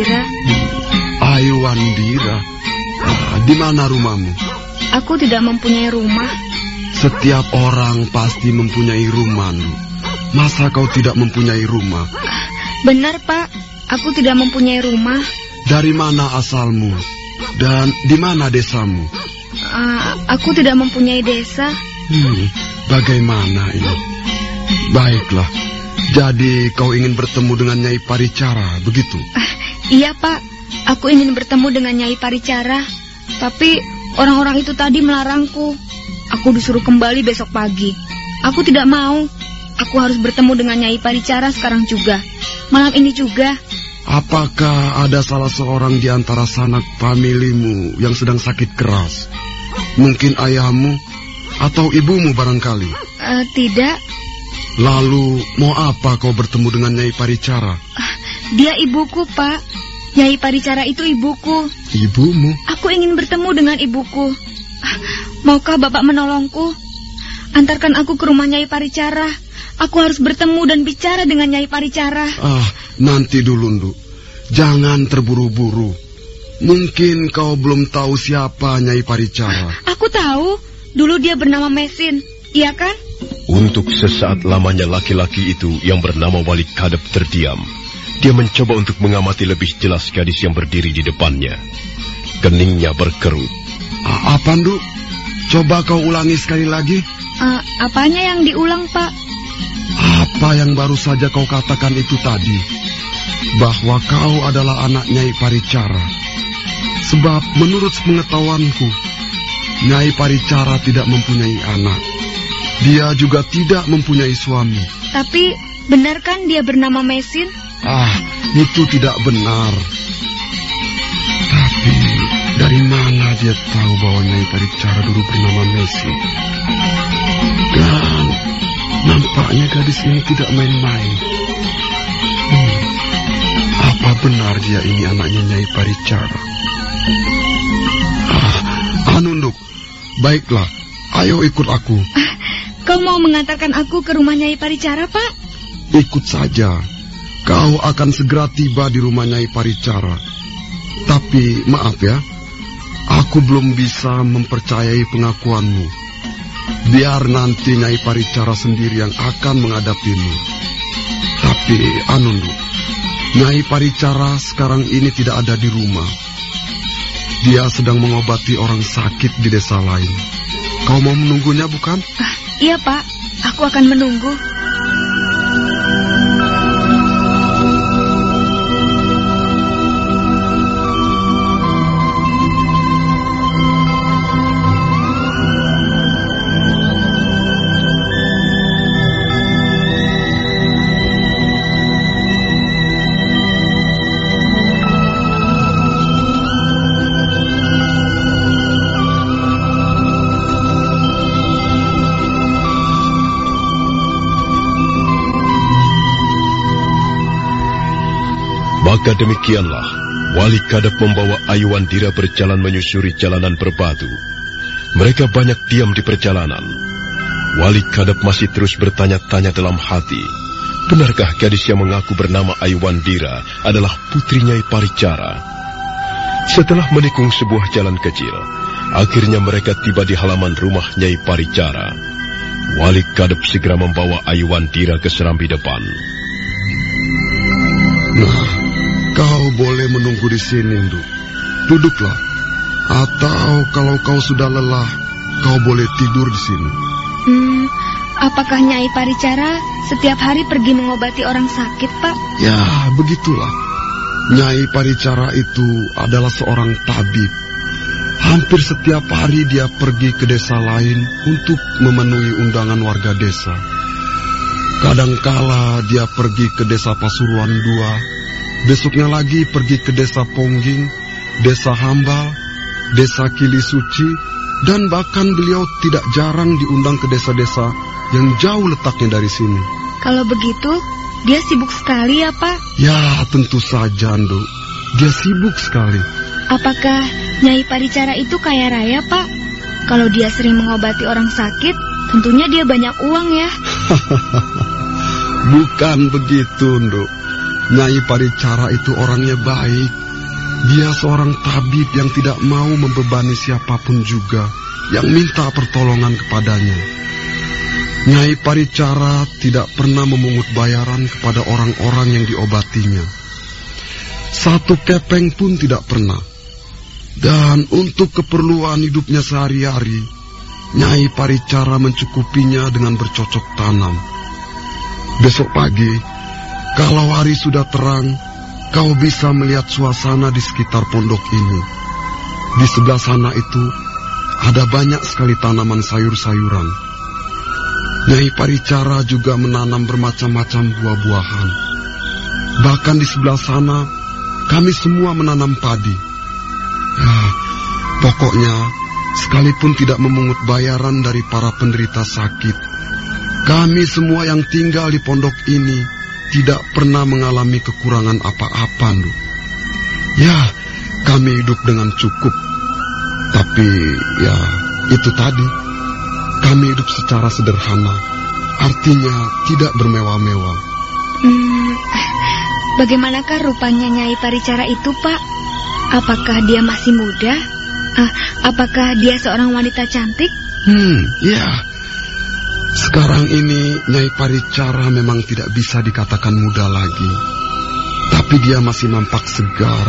Wandira. Ayu Wandira. Ah, di mana rumahmu? Aku tidak mempunyai rumah. Setiap orang pasti mempunyai rumah. Masa kau tidak mempunyai rumah? Benar, Pak. Aku tidak mempunyai rumah. dari mana asalmu? Dan di mana desamu? Uh, aku tidak mempunyai desa. Hmm, bagaimana ini? Baiklah, jadi kau ingin bertemu dengan Nyai Paricara, begitu? Uh, iya, Pak. Aku ingin bertemu dengan Nyai Paricara. Tapi orang-orang itu tadi melarangku. Aku disuruh kembali besok pagi. Aku tidak mau. Aku harus bertemu dengan Nyai Paricara sekarang juga. Malam ini juga. Apakah ada salah seorang di antara sanak familimu yang sedang sakit keras? Mungkin ayahmu atau ibumu barangkali? Uh, tidak. Lalu mau apa kau bertemu dengan Nyai Paricara? Uh, dia ibuku, Pak. Nyai Paricara itu ibuku. Ibumu? Aku ingin bertemu dengan ibuku. Uh, maukah Bapak menolongku? Antarkan aku ke rumah Nyai Paricara. Aku harus bertemu dan bicara dengan Nyai Paricara. Ah, nanti dulu, Nduk. Jangan terburu-buru. Mungkin kau belum tahu siapa Nyai Paricara. Aku tahu. Dulu dia bernama Mesin, iya kan? Untuk sesaat lamanya laki-laki itu yang bernama Wali Kadep terdiam. Dia mencoba untuk mengamati lebih jelas gadis yang berdiri di depannya. Keningnya berkerut. A apa, Nduk? Coba kau ulangi sekali lagi. Uh, apanya yang diulang, Pak? Apa yang baru saja kau katakan itu tadi? Bahwa kau adalah anak Nyai Paricara. Sebab menurut pengetahuanku, Nyai Paricara tidak mempunyai anak. Dia juga tidak mempunyai suami. Tapi benar kan dia bernama Mesin? Ah, itu tidak benar. Tapi dari mana dia tahu bahwa Nyai Paricara dulu bernama Mesin? Dan nampaknya gadis ini tidak main-main. Hmm, apa benar dia ini anaknya Nyai Paricara? Ah, Anunduk, baiklah, ayo ikut aku. Kau mau mengantarkan aku ke rumah Nyai Paricara, Pak? Ikut saja. Kau akan segera tiba di rumah Nyai Paricara. Tapi maaf ya, aku belum bisa mempercayai pengakuanmu. Biar nanti Nyai Paricara sendiri yang akan menghadapimu. Tapi Anundu, Nyai Paricara sekarang ini tidak ada di rumah. Dia sedang mengobati orang sakit di desa lain. Kau mau menunggunya bukan? Uh, iya pak, aku akan menunggu. Maka demikianlah, Wali Kadep membawa Ayuandira berjalan menyusuri jalanan berbatu. Mereka banyak diam di perjalanan. Wali Kadep masih terus bertanya-tanya dalam hati, benarkah gadis yang mengaku bernama Ayuandira adalah putri Nyai Paricara? Setelah menikung sebuah jalan kecil, akhirnya mereka tiba di halaman rumah Nyai Paricara. Wali Kadep segera membawa Ayuandira ke serambi depan. Kau boleh menunggu di sini, Nduk. Duduklah. Atau kalau kau sudah lelah, kau boleh tidur di sini. Hmm, apakah Nyai Paricara setiap hari pergi mengobati orang sakit, Pak? Ya, begitulah. Nyai Paricara itu adalah seorang tabib. Hampir setiap hari dia pergi ke desa lain untuk memenuhi undangan warga desa. Kadangkala dia pergi ke desa Pasuruan II Besoknya lagi pergi ke desa Pongging, desa Hambal, desa Kilisuci, dan bahkan beliau tidak jarang diundang ke desa-desa yang jauh letaknya dari sini. Kalau begitu, dia sibuk sekali ya Pak? Ya tentu saja Ando, dia sibuk sekali. Apakah Nyai Paricara itu kaya raya Pak? Kalau dia sering mengobati orang sakit, tentunya dia banyak uang ya. Bukan begitu, Nduk. Nyai Paricara itu orangnya baik. Dia seorang tabib yang tidak mau membebani siapa pun juga yang minta pertolongan kepadanya. Nyai Paricara tidak pernah memungut bayaran kepada orang-orang yang diobatinya. Satu kepeng pun tidak pernah. Dan untuk keperluan hidupnya sehari-hari, Nyai Paricara mencukupinya dengan bercocok tanam. Besok pagi, kalau hari sudah terang, kau bisa melihat suasana di sekitar pondok ini. Di sebelah sana itu ada banyak sekali tanaman sayur-sayuran. Nyai Paricara juga menanam bermacam-macam buah-buahan. Bahkan di sebelah sana, kami semua menanam padi. Ya, pokoknya, sekalipun tidak memungut bayaran dari para penderita sakit, kami semua yang tinggal di pondok ini tidak pernah mengalami kekurangan apa-apa, Nduk. Ya, kami hidup dengan cukup. Tapi, ya, itu tadi. Kami hidup secara sederhana. Artinya tidak bermewah-mewah. Hmm, bagaimanakah rupanya Nyai Paricara itu, Pak? Apakah dia masih muda? Ah, apakah dia seorang wanita cantik? Hmm, ya. Sekarang ini Nyai Paricara memang tidak bisa dikatakan muda lagi. Tapi dia masih nampak segar.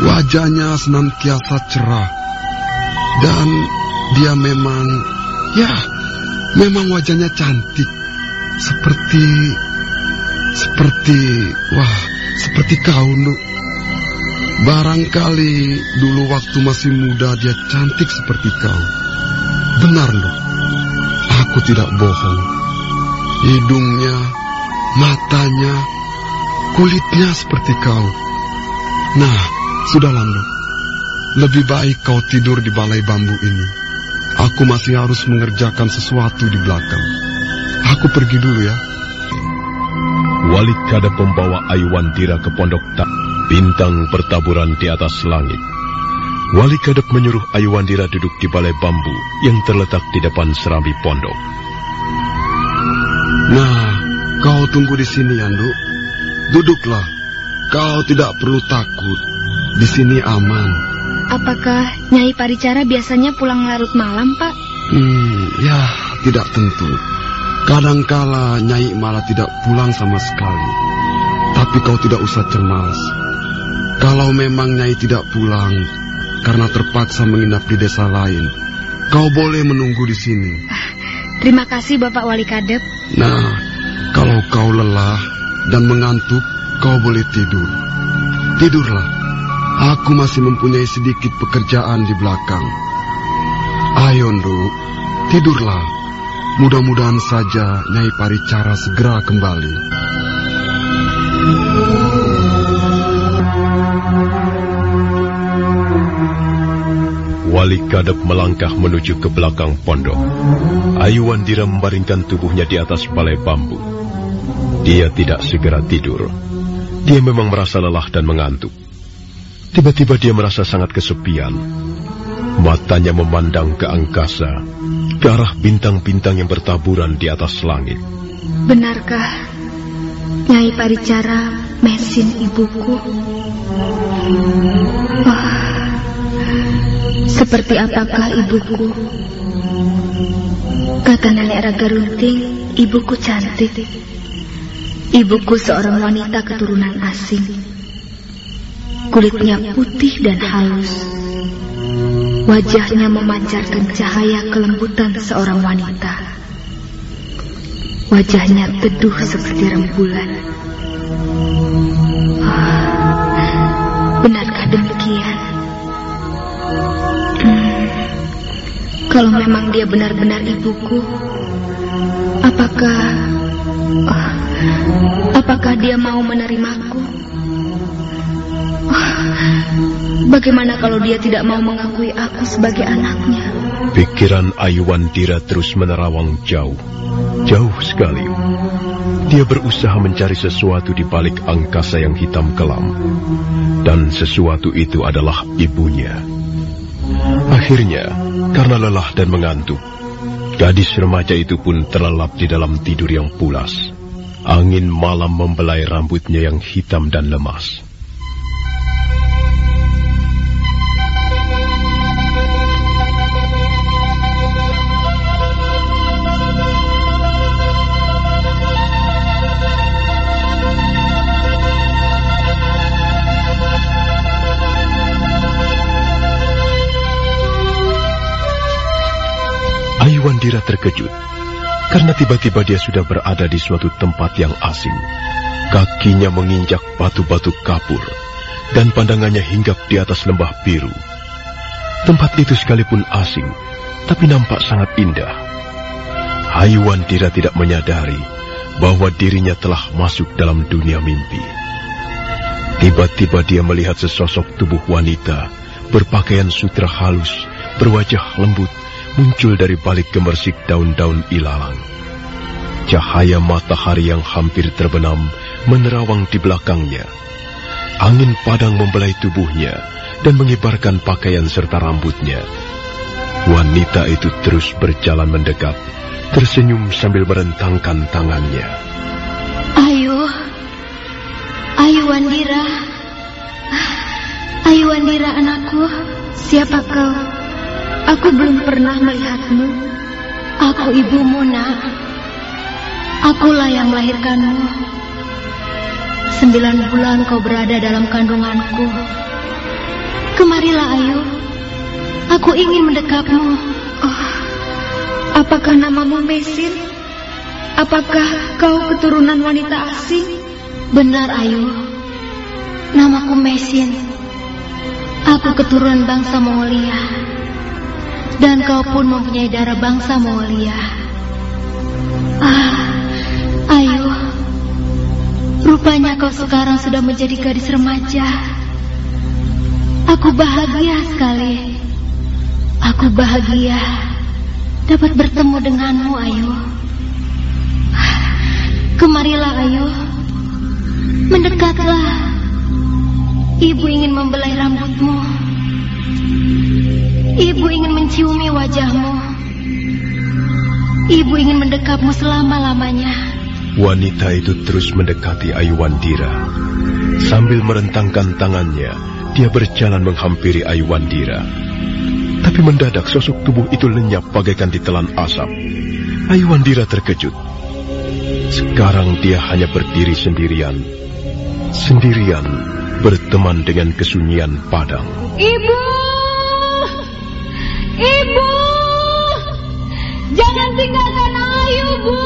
Wajahnya senantiasa cerah. Dan dia memang, ya, memang wajahnya cantik. Seperti, seperti, wah, seperti kau, Nuk. Barangkali dulu waktu masih muda dia cantik seperti kau. Benar, Nuk. Aku tidak bohong. Hidungnya, matanya, kulitnya seperti kau. Nah, sudahlah, Nuk. Lebih baik kau tidur di balai bambu ini. Aku masih harus mengerjakan sesuatu di belakang. Aku pergi dulu ya. Wali kada pembawa Ayuandira ke pondok tak. Bintang bertaburan di atas langit. Wali Kadep menyuruh Ayuandira duduk di balai bambu yang terletak di depan serambi pondok. Nah, kau tunggu di sini, Yandu. Duduklah. Kau tidak perlu takut. Di sini aman. Apakah Nyai Paricara biasanya pulang larut malam, Pak? Hmm, ya, tidak tentu. Kadangkala Nyai malah tidak pulang sama sekali. Tapi kau tidak usah cemas. Kalau memang Nyai tidak pulang karena terpaksa menginap di desa lain, kau boleh menunggu di sini. Terima kasih Bapak Wali Kadep. Nah, kalau kau lelah dan mengantuk, kau boleh tidur. Tidurlah. Aku masih mempunyai sedikit pekerjaan di belakang. Ayo, Nduk. Tidurlah. Mudah-mudahan saja Nyai Paricara segera kembali. Wali Kadep melangkah menuju ke belakang pondok. Ayuandira membaringkan tubuhnya di atas balai bambu. Dia tidak segera tidur. Dia memang merasa lelah dan mengantuk. Tiba-tiba dia merasa sangat kesepian. Matanya memandang ke angkasa, ke arah bintang-bintang yang bertaburan di atas langit. Benarkah Nyai Paricara mesin ibuku? Wah, seperti apakah ibuku? Kata nenek Raga Runting, ibuku cantik. Ibuku seorang wanita keturunan asing. Kulitnya putih dan halus. Wajahnya memancarkan cahaya kelembutan seorang wanita. Wajahnya teduh seperti rembulan. Ah, kalau memang dia benar-benar ibuku, apakah ah, apakah dia mau menerimaku? Bagaimana kalau dia tidak mau mengakui aku sebagai anaknya? Pikiran Ayuandira terus menerawang jauh, jauh sekali. Dia berusaha mencari sesuatu di balik angkasa yang hitam kelam. Dan sesuatu itu adalah ibunya. Akhirnya, karena lelah dan mengantuk, gadis remaja itu pun terlelap di dalam tidur yang pulas. Angin malam membelai rambutnya yang hitam dan lemas. Wandira terkejut karena tiba-tiba dia sudah berada di suatu tempat yang asing. Kakinya menginjak batu-batu kapur dan pandangannya hinggap di atas lembah biru. Tempat itu sekalipun asing, tapi nampak sangat indah. Ayu Wandira tidak menyadari bahwa dirinya telah masuk dalam dunia mimpi. Tiba-tiba dia melihat sesosok tubuh wanita berpakaian sutra halus, berwajah lembut, muncul dari balik gemersik daun-daun ilalang. Cahaya matahari yang hampir terbenam menerawang di belakangnya. Angin padang membelai tubuhnya dan mengibarkan pakaian serta rambutnya. Wanita itu terus berjalan mendekat, tersenyum sambil merentangkan tangannya. Ayo, ayo Wandira. Ayo Wandira anakku, siapa kau? Aku belum pernah melihatmu. Aku ibumu nak. Akulah yang melahirkanmu. Sembilan bulan kau berada dalam kandunganku. Kemarilah Ayu. Aku ingin mendekapmu. Oh, apakah namamu Mesin? Apakah kau keturunan wanita asing? Benar Ayu. Namaku Mesin. Aku keturunan bangsa Mongolia. Dan kau pun mempunyai darah bangsa Mongolia. Ah, Ayu. Rupanya kau sekarang sudah menjadi gadis remaja. Aku bahagia sekali. Aku bahagia dapat bertemu denganmu, Ayu. Kemarilah, Ayu. Mendekatlah. Ibu ingin membelai rambutmu. Ibu ingin menciumi wajahmu. Ibu ingin mendekapmu selama-lamanya. Wanita itu terus mendekati Ayu Wandira. Sambil merentangkan tangannya, dia berjalan menghampiri Ayu Wandira. Tapi mendadak sosok tubuh itu lenyap bagaikan ditelan asap. Ayu Wandira terkejut. Sekarang dia hanya berdiri sendirian. Sendirian berteman dengan kesunyian padang. Ibu! Ibu! Jangan tinggalkan Ayu, Bu!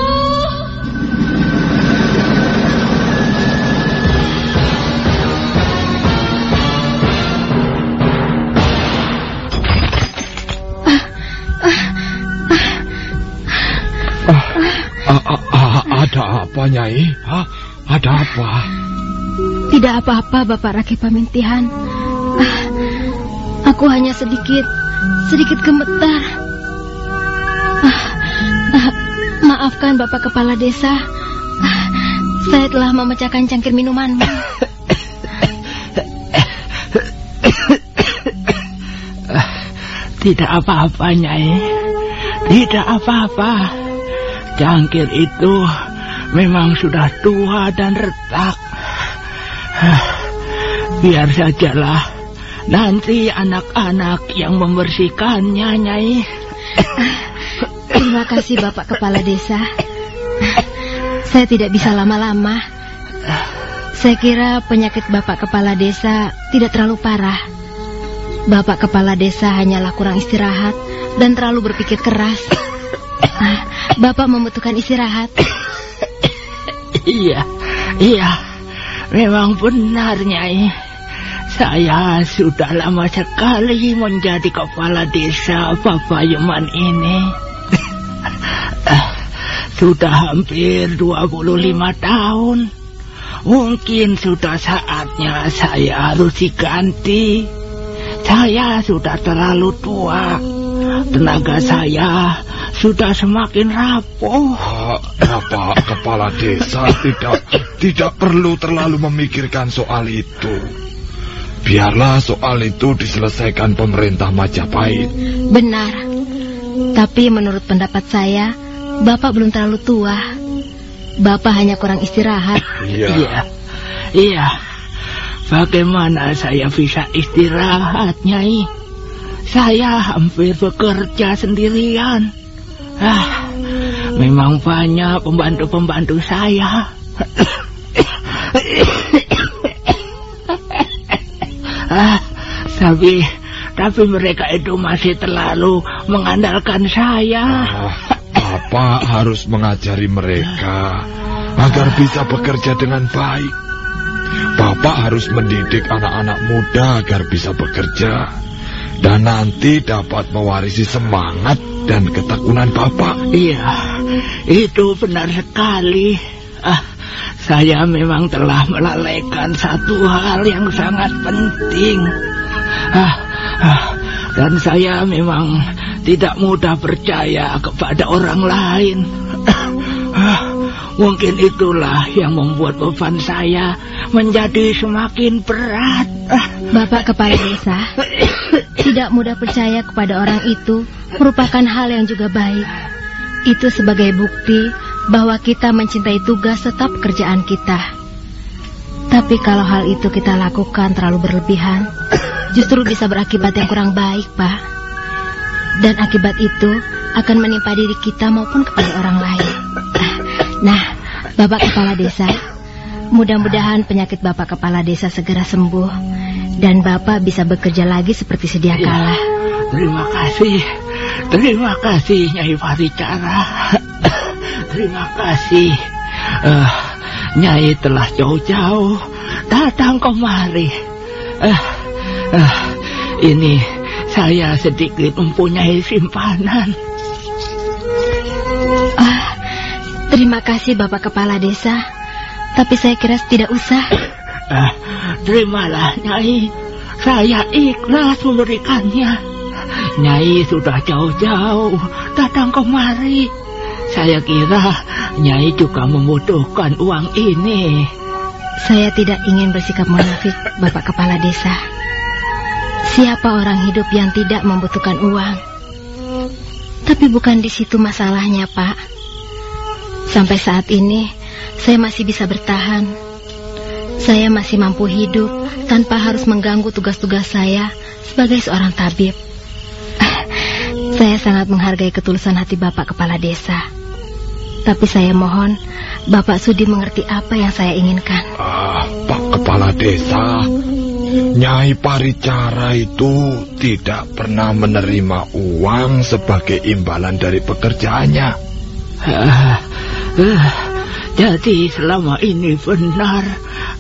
Ah, ah, ah, ada apa, Nyai? Ah, ada apa? Tidak apa-apa, Bapak Raki Pamintihan. Ah, aku hanya sedikit, sedikit gemetar. Ah, ah, maafkan Bapak Kepala Desa. Ah, saya telah memecahkan cangkir minumanmu. Tidak apa-apa, Nyai. Tidak apa-apa. Cangkir itu memang sudah tua dan retak. Biar sajalah. Nanti anak-anak yang membersihkannya, Nyai. Terima kasih Bapak Kepala Desa. Saya tidak bisa lama-lama. Saya kira penyakit Bapak Kepala Desa tidak terlalu parah. Bapak Kepala Desa hanyalah kurang istirahat dan terlalu berpikir keras. Bapak membutuhkan istirahat. Iya, iya. Memang benar, Nyai. Saya sudah lama sekali menjadi kepala desa Papayuman ini. sudah hampir 25 tahun. Mungkin sudah saatnya saya harus diganti. Saya sudah terlalu tua. Tenaga saya sudah semakin rapuh. Bapak kepala desa tidak tidak perlu terlalu memikirkan soal itu. Biarlah soal itu diselesaikan pemerintah Majapahit. Benar. Tapi menurut pendapat saya, Bapak belum terlalu tua. Bapak hanya kurang istirahat. Iya. Iya. Bagaimana saya bisa istirahat, Nyai? Saya hampir bekerja sendirian. Ah, memang banyak pembantu-pembantu saya. ah, tapi tapi mereka itu masih terlalu mengandalkan saya. Ah, Bapak harus mengajari mereka agar bisa bekerja dengan baik. Bapak harus mendidik anak-anak muda agar bisa bekerja dan nanti dapat mewarisi semangat dan ketekunan Bapak. Iya, itu benar sekali. Ah, saya memang telah melalaikan satu hal yang sangat penting. Ah, ah, dan saya memang tidak mudah percaya kepada orang lain. Ah, mungkin itulah yang membuat beban saya menjadi semakin berat. Ah, Bapak Kepala Desa, tidak mudah percaya kepada orang itu merupakan hal yang juga baik. Itu sebagai bukti bahwa kita mencintai tugas serta pekerjaan kita. Tapi kalau hal itu kita lakukan terlalu berlebihan, justru bisa berakibat yang kurang baik, Pak. Dan akibat itu akan menimpa diri kita maupun kepada orang lain. Nah, Bapak Kepala Desa, mudah-mudahan penyakit Bapak Kepala Desa segera sembuh dan Bapak bisa bekerja lagi seperti sedia kala. Ya, terima kasih. Terima kasih Nyai Faricara. Terima kasih. Uh, Nyai telah jauh-jauh datang kemari. Uh, uh, ini saya sedikit mempunyai simpanan. Ah, terima kasih Bapak Kepala Desa. Tapi saya kira tidak usah. Uh, terimalah Nyai. Saya ikhlas memberikannya. Nyai sudah jauh-jauh datang kemari. Saya kira Nyai juga membutuhkan uang ini. Saya tidak ingin bersikap munafik, Bapak Kepala Desa. Siapa orang hidup yang tidak membutuhkan uang? Tapi bukan di situ masalahnya, Pak. Sampai saat ini, saya masih bisa bertahan. Saya masih mampu hidup tanpa harus mengganggu tugas-tugas saya sebagai seorang tabib. Saya sangat menghargai ketulusan hati Bapak Kepala Desa. Tapi saya mohon Bapak Sudi mengerti apa yang saya inginkan. Ah, Pak Kepala Desa, Nyai Paricara itu tidak pernah menerima uang sebagai imbalan dari pekerjaannya. Ah, ah, jadi selama ini benar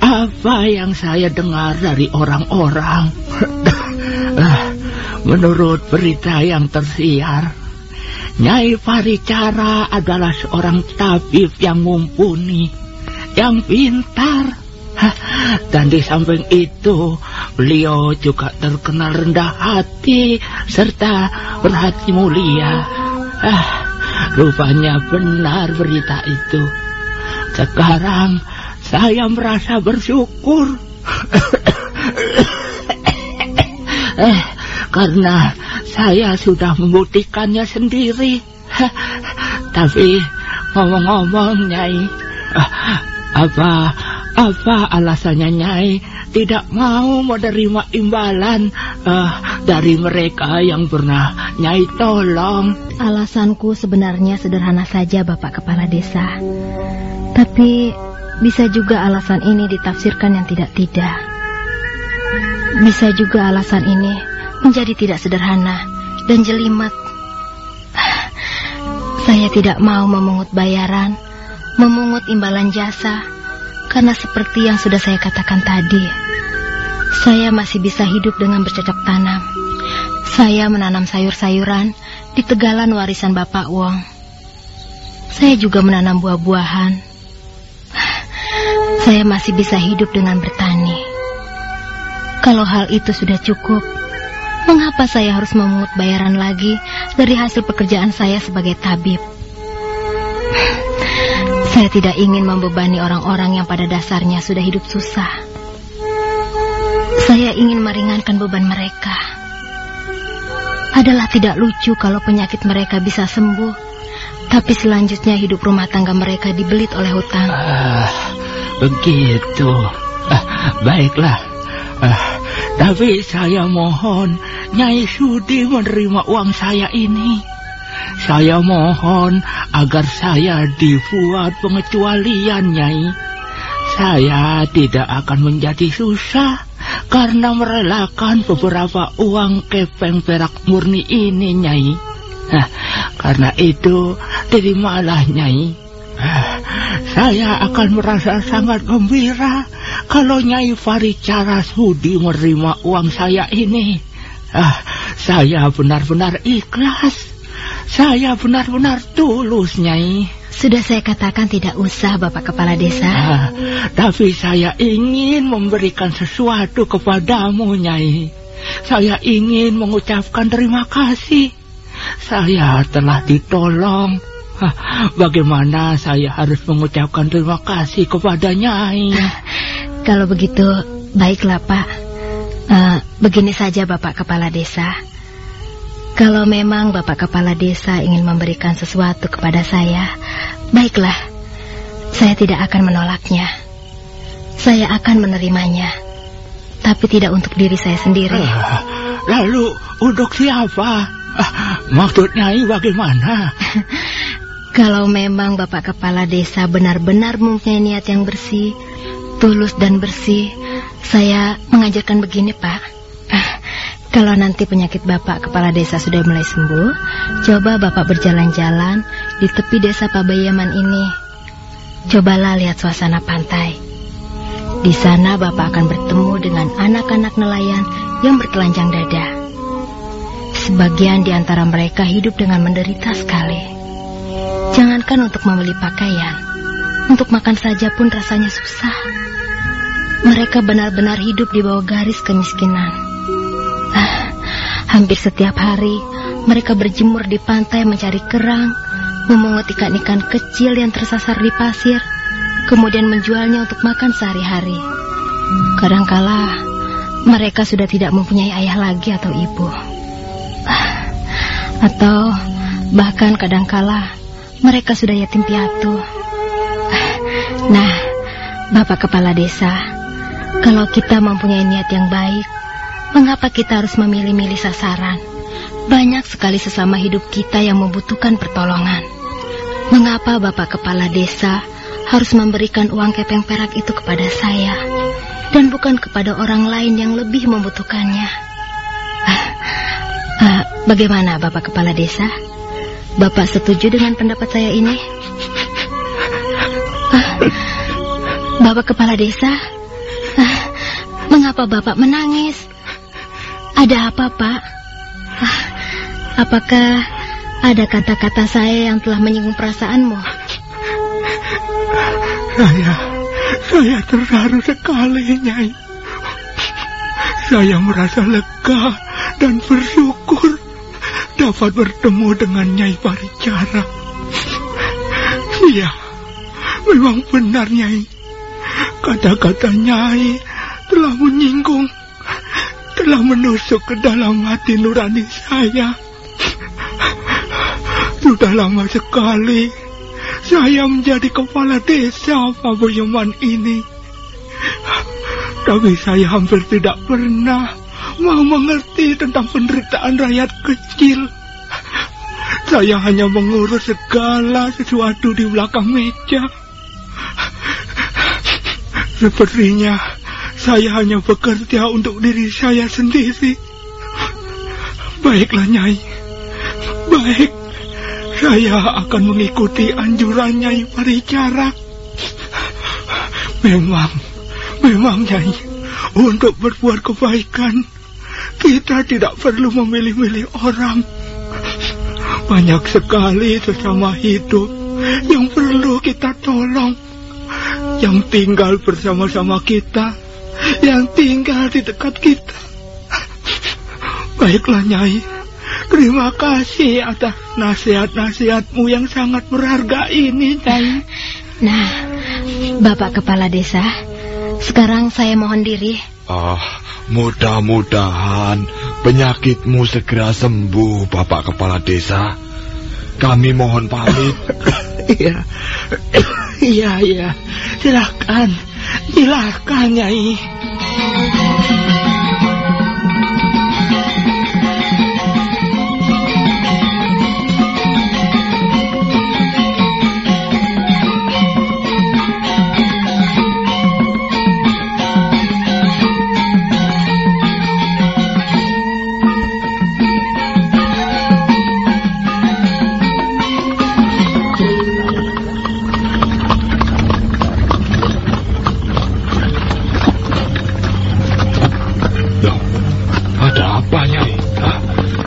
apa yang saya dengar dari orang-orang. ah, menurut berita yang tersiar, Nyai Paricara adalah seorang tabib yang mumpuni, yang pintar. Dan di samping itu, beliau juga terkenal rendah hati serta berhati mulia. Ah, rupanya benar berita itu. Sekarang saya merasa bersyukur. eh, karena saya sudah membuktikannya sendiri. Tapi ngomong-ngomong, Nyai, apa apa alasannya Nyai tidak mau menerima imbalan uh, dari mereka yang pernah Nyai tolong? Alasanku sebenarnya sederhana saja, Bapak Kepala Desa. Tapi bisa juga alasan ini ditafsirkan yang tidak-tidak. Bisa juga alasan ini menjadi tidak sederhana dan jelimet. Saya tidak mau memungut bayaran, memungut imbalan jasa, karena seperti yang sudah saya katakan tadi, saya masih bisa hidup dengan bercocok tanam. Saya menanam sayur-sayuran di tegalan warisan Bapak Wong. Saya juga menanam buah-buahan. Saya masih bisa hidup dengan bertani. Kalau hal itu sudah cukup, mengapa saya harus memungut bayaran lagi dari hasil pekerjaan saya sebagai tabib? Saya tidak ingin membebani orang-orang yang pada dasarnya sudah hidup susah. Saya ingin meringankan beban mereka. Adalah tidak lucu kalau penyakit mereka bisa sembuh, tapi selanjutnya hidup rumah tangga mereka dibelit oleh hutang. Ah, begitu. Ah, baiklah. Ah, tapi saya mohon Nyai Sudi menerima uang saya ini. Saya mohon agar saya dibuat pengecualian, Nyai. Saya tidak akan menjadi susah karena merelakan beberapa uang kepeng perak murni ini, Nyai. Nah, karena itu, terimalah Nyai. Saya akan merasa sangat gembira kalau Nyai Faricara sudi menerima uang saya ini. Ah, saya benar-benar ikhlas. Saya benar-benar tulus, Nyai. Sudah saya katakan tidak usah, Bapak Kepala Desa. Ah, tapi saya ingin memberikan sesuatu kepadamu, Nyai. Saya ingin mengucapkan terima kasih. Saya telah ditolong. Ah, bagaimana saya harus mengucapkan terima kasih kepada Nyai? Kalau begitu, baiklah Pak. Uh, begini saja Bapak Kepala Desa. Kalau memang Bapak Kepala Desa ingin memberikan sesuatu kepada saya, baiklah. Saya tidak akan menolaknya. Saya akan menerimanya. Tapi tidak untuk diri saya sendiri. Uh, lalu untuk siapa? Uh, maksudnya bagaimana? Kalau memang Bapak Kepala Desa benar-benar mempunyai niat yang bersih, tulus dan bersih, saya mengajarkan begini Pak. Kalau nanti penyakit Bapak Kepala Desa sudah mulai sembuh, coba Bapak berjalan-jalan di tepi desa Pabayaman ini. Cobalah lihat suasana pantai. Di sana Bapak akan bertemu dengan anak-anak nelayan yang bertelanjang dada. Sebagian di antara mereka hidup dengan menderita sekali. Jangankan untuk membeli pakaian, untuk makan saja pun rasanya susah. Mereka benar-benar hidup di bawah garis kemiskinan. Hampir setiap hari, mereka berjemur di pantai mencari kerang, memungut ikan-ikan kecil yang tersasar di pasir, kemudian menjualnya untuk makan sehari-hari. Kadangkala, mereka sudah tidak mempunyai ayah lagi atau ibu. Atau bahkan kadangkala, mereka sudah yatim piatu. Nah, Bapak Kepala Desa, kalau kita mempunyai niat yang baik, Mengapa kita harus memilih-milih sasaran? Banyak sekali sesama hidup kita yang membutuhkan pertolongan. Mengapa Bapak Kepala Desa harus memberikan uang kepeng perak itu kepada saya dan bukan kepada orang lain yang lebih membutuhkannya? Uh, uh, bagaimana Bapak Kepala Desa? Bapak setuju dengan pendapat saya ini? Bapak Kepala Desa, uh, mengapa Bapak menangis? Ada apa, Pak? Ah, apakah ada kata-kata saya yang telah menyinggung perasaanmu? Saya, saya terharu sekali, Nyai. Saya merasa lega dan bersyukur dapat bertemu dengan Nyai Paricara. Iya, memang benar, Nyai. Kata-kata Nyai telah menyinggung telah menusuk ke dalam hati nurani saya. Sudah lama sekali saya menjadi kepala desa Paboyeman ini. Tapi saya hampir tidak pernah mau mengerti tentang penderitaan rakyat kecil. Saya hanya mengurus segala sesuatu di belakang meja. Sepertinya saya hanya bekerja untuk diri saya sendiri. Baiklah, Nyai. Baik. Saya akan mengikuti anjuran Nyai Paricara. Memang, memang Nyai, untuk berbuat kebaikan, kita tidak perlu memilih-milih orang. Banyak sekali sesama hidup yang perlu kita tolong, yang tinggal bersama-sama kita yang tinggal di dekat kita. Baiklah Nyai, terima kasih atas nasihat-nasihatmu yang sangat berharga ini Nyai. Nah, Bapak Kepala Desa, sekarang saya mohon diri. Ah, mudah-mudahan penyakitmu segera sembuh Bapak Kepala Desa. Kami mohon pamit. Iya, iya, iya. Silahkan, silahkan, Nyai.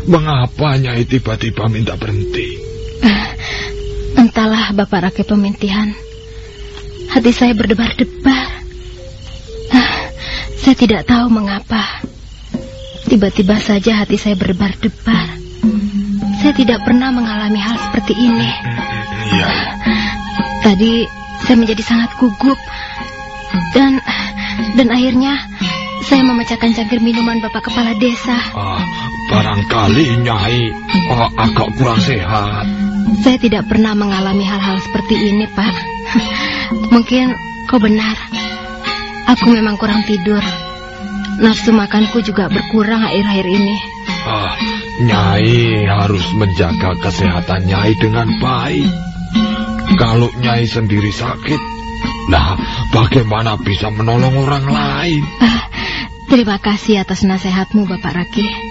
Mengapa Nyai tiba-tiba minta berhenti? Entahlah Bapak Rakyat Pemintihan. Hati saya berdebar-debar. Uh, saya tidak tahu mengapa. Tiba-tiba saja hati saya berdebar-debar. Saya tidak pernah mengalami hal seperti ini. Iya. Tadi saya menjadi sangat gugup dan dan akhirnya saya memecahkan cangkir minuman Bapak Kepala Desa. Ah, barangkali Nyai oh, agak kurang sehat. Saya tidak pernah mengalami hal-hal seperti ini, Pak. Mungkin kau benar. Aku memang kurang tidur. Nafsu makanku juga berkurang akhir-akhir ini. Ah, Nyai harus menjaga kesehatan Nyai dengan baik. Kalau Nyai sendiri sakit, nah bagaimana bisa menolong orang lain? Ah, Terima kasih atas nasihatmu, Bapak Raki.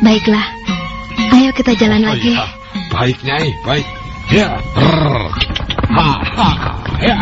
Baiklah, ayo kita jalan oh, lagi. Ya. Baik, Nyai, baik. Ya. Ha, ha, ya.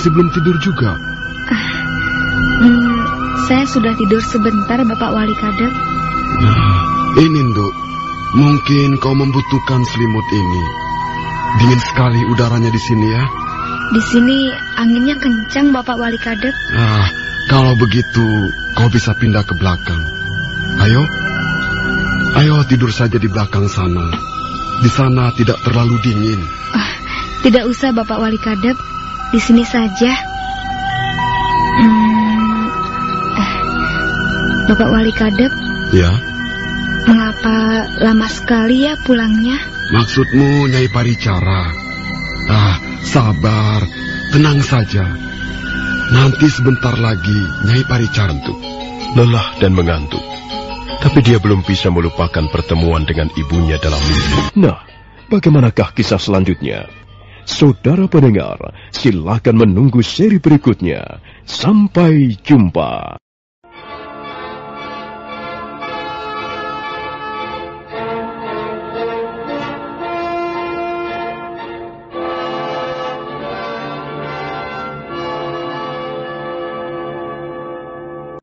Masih belum tidur juga? Hmm, saya sudah tidur sebentar, Bapak Wali Kadek. Nah, ini, Nduk. Mungkin kau membutuhkan selimut ini. Dingin sekali udaranya di sini ya. Di sini anginnya kencang, Bapak Wali Kadek. Ah, kalau begitu kau bisa pindah ke belakang. Ayo. Ayo tidur saja di belakang sana. Di sana tidak terlalu dingin. Ah, tidak usah, Bapak Wali Kadek. Di sini saja. Hmm, eh, Bapak Wali Kadep. Ya. Mengapa lama sekali ya pulangnya? Maksudmu Nyai Paricara? Ah, sabar, tenang saja. Nanti sebentar lagi Nyai Paricara untuk lelah dan mengantuk. Tapi dia belum bisa melupakan pertemuan dengan ibunya dalam mimpi. Nah, bagaimanakah kisah selanjutnya? Saudara pendengar, silakan menunggu seri berikutnya. Sampai jumpa.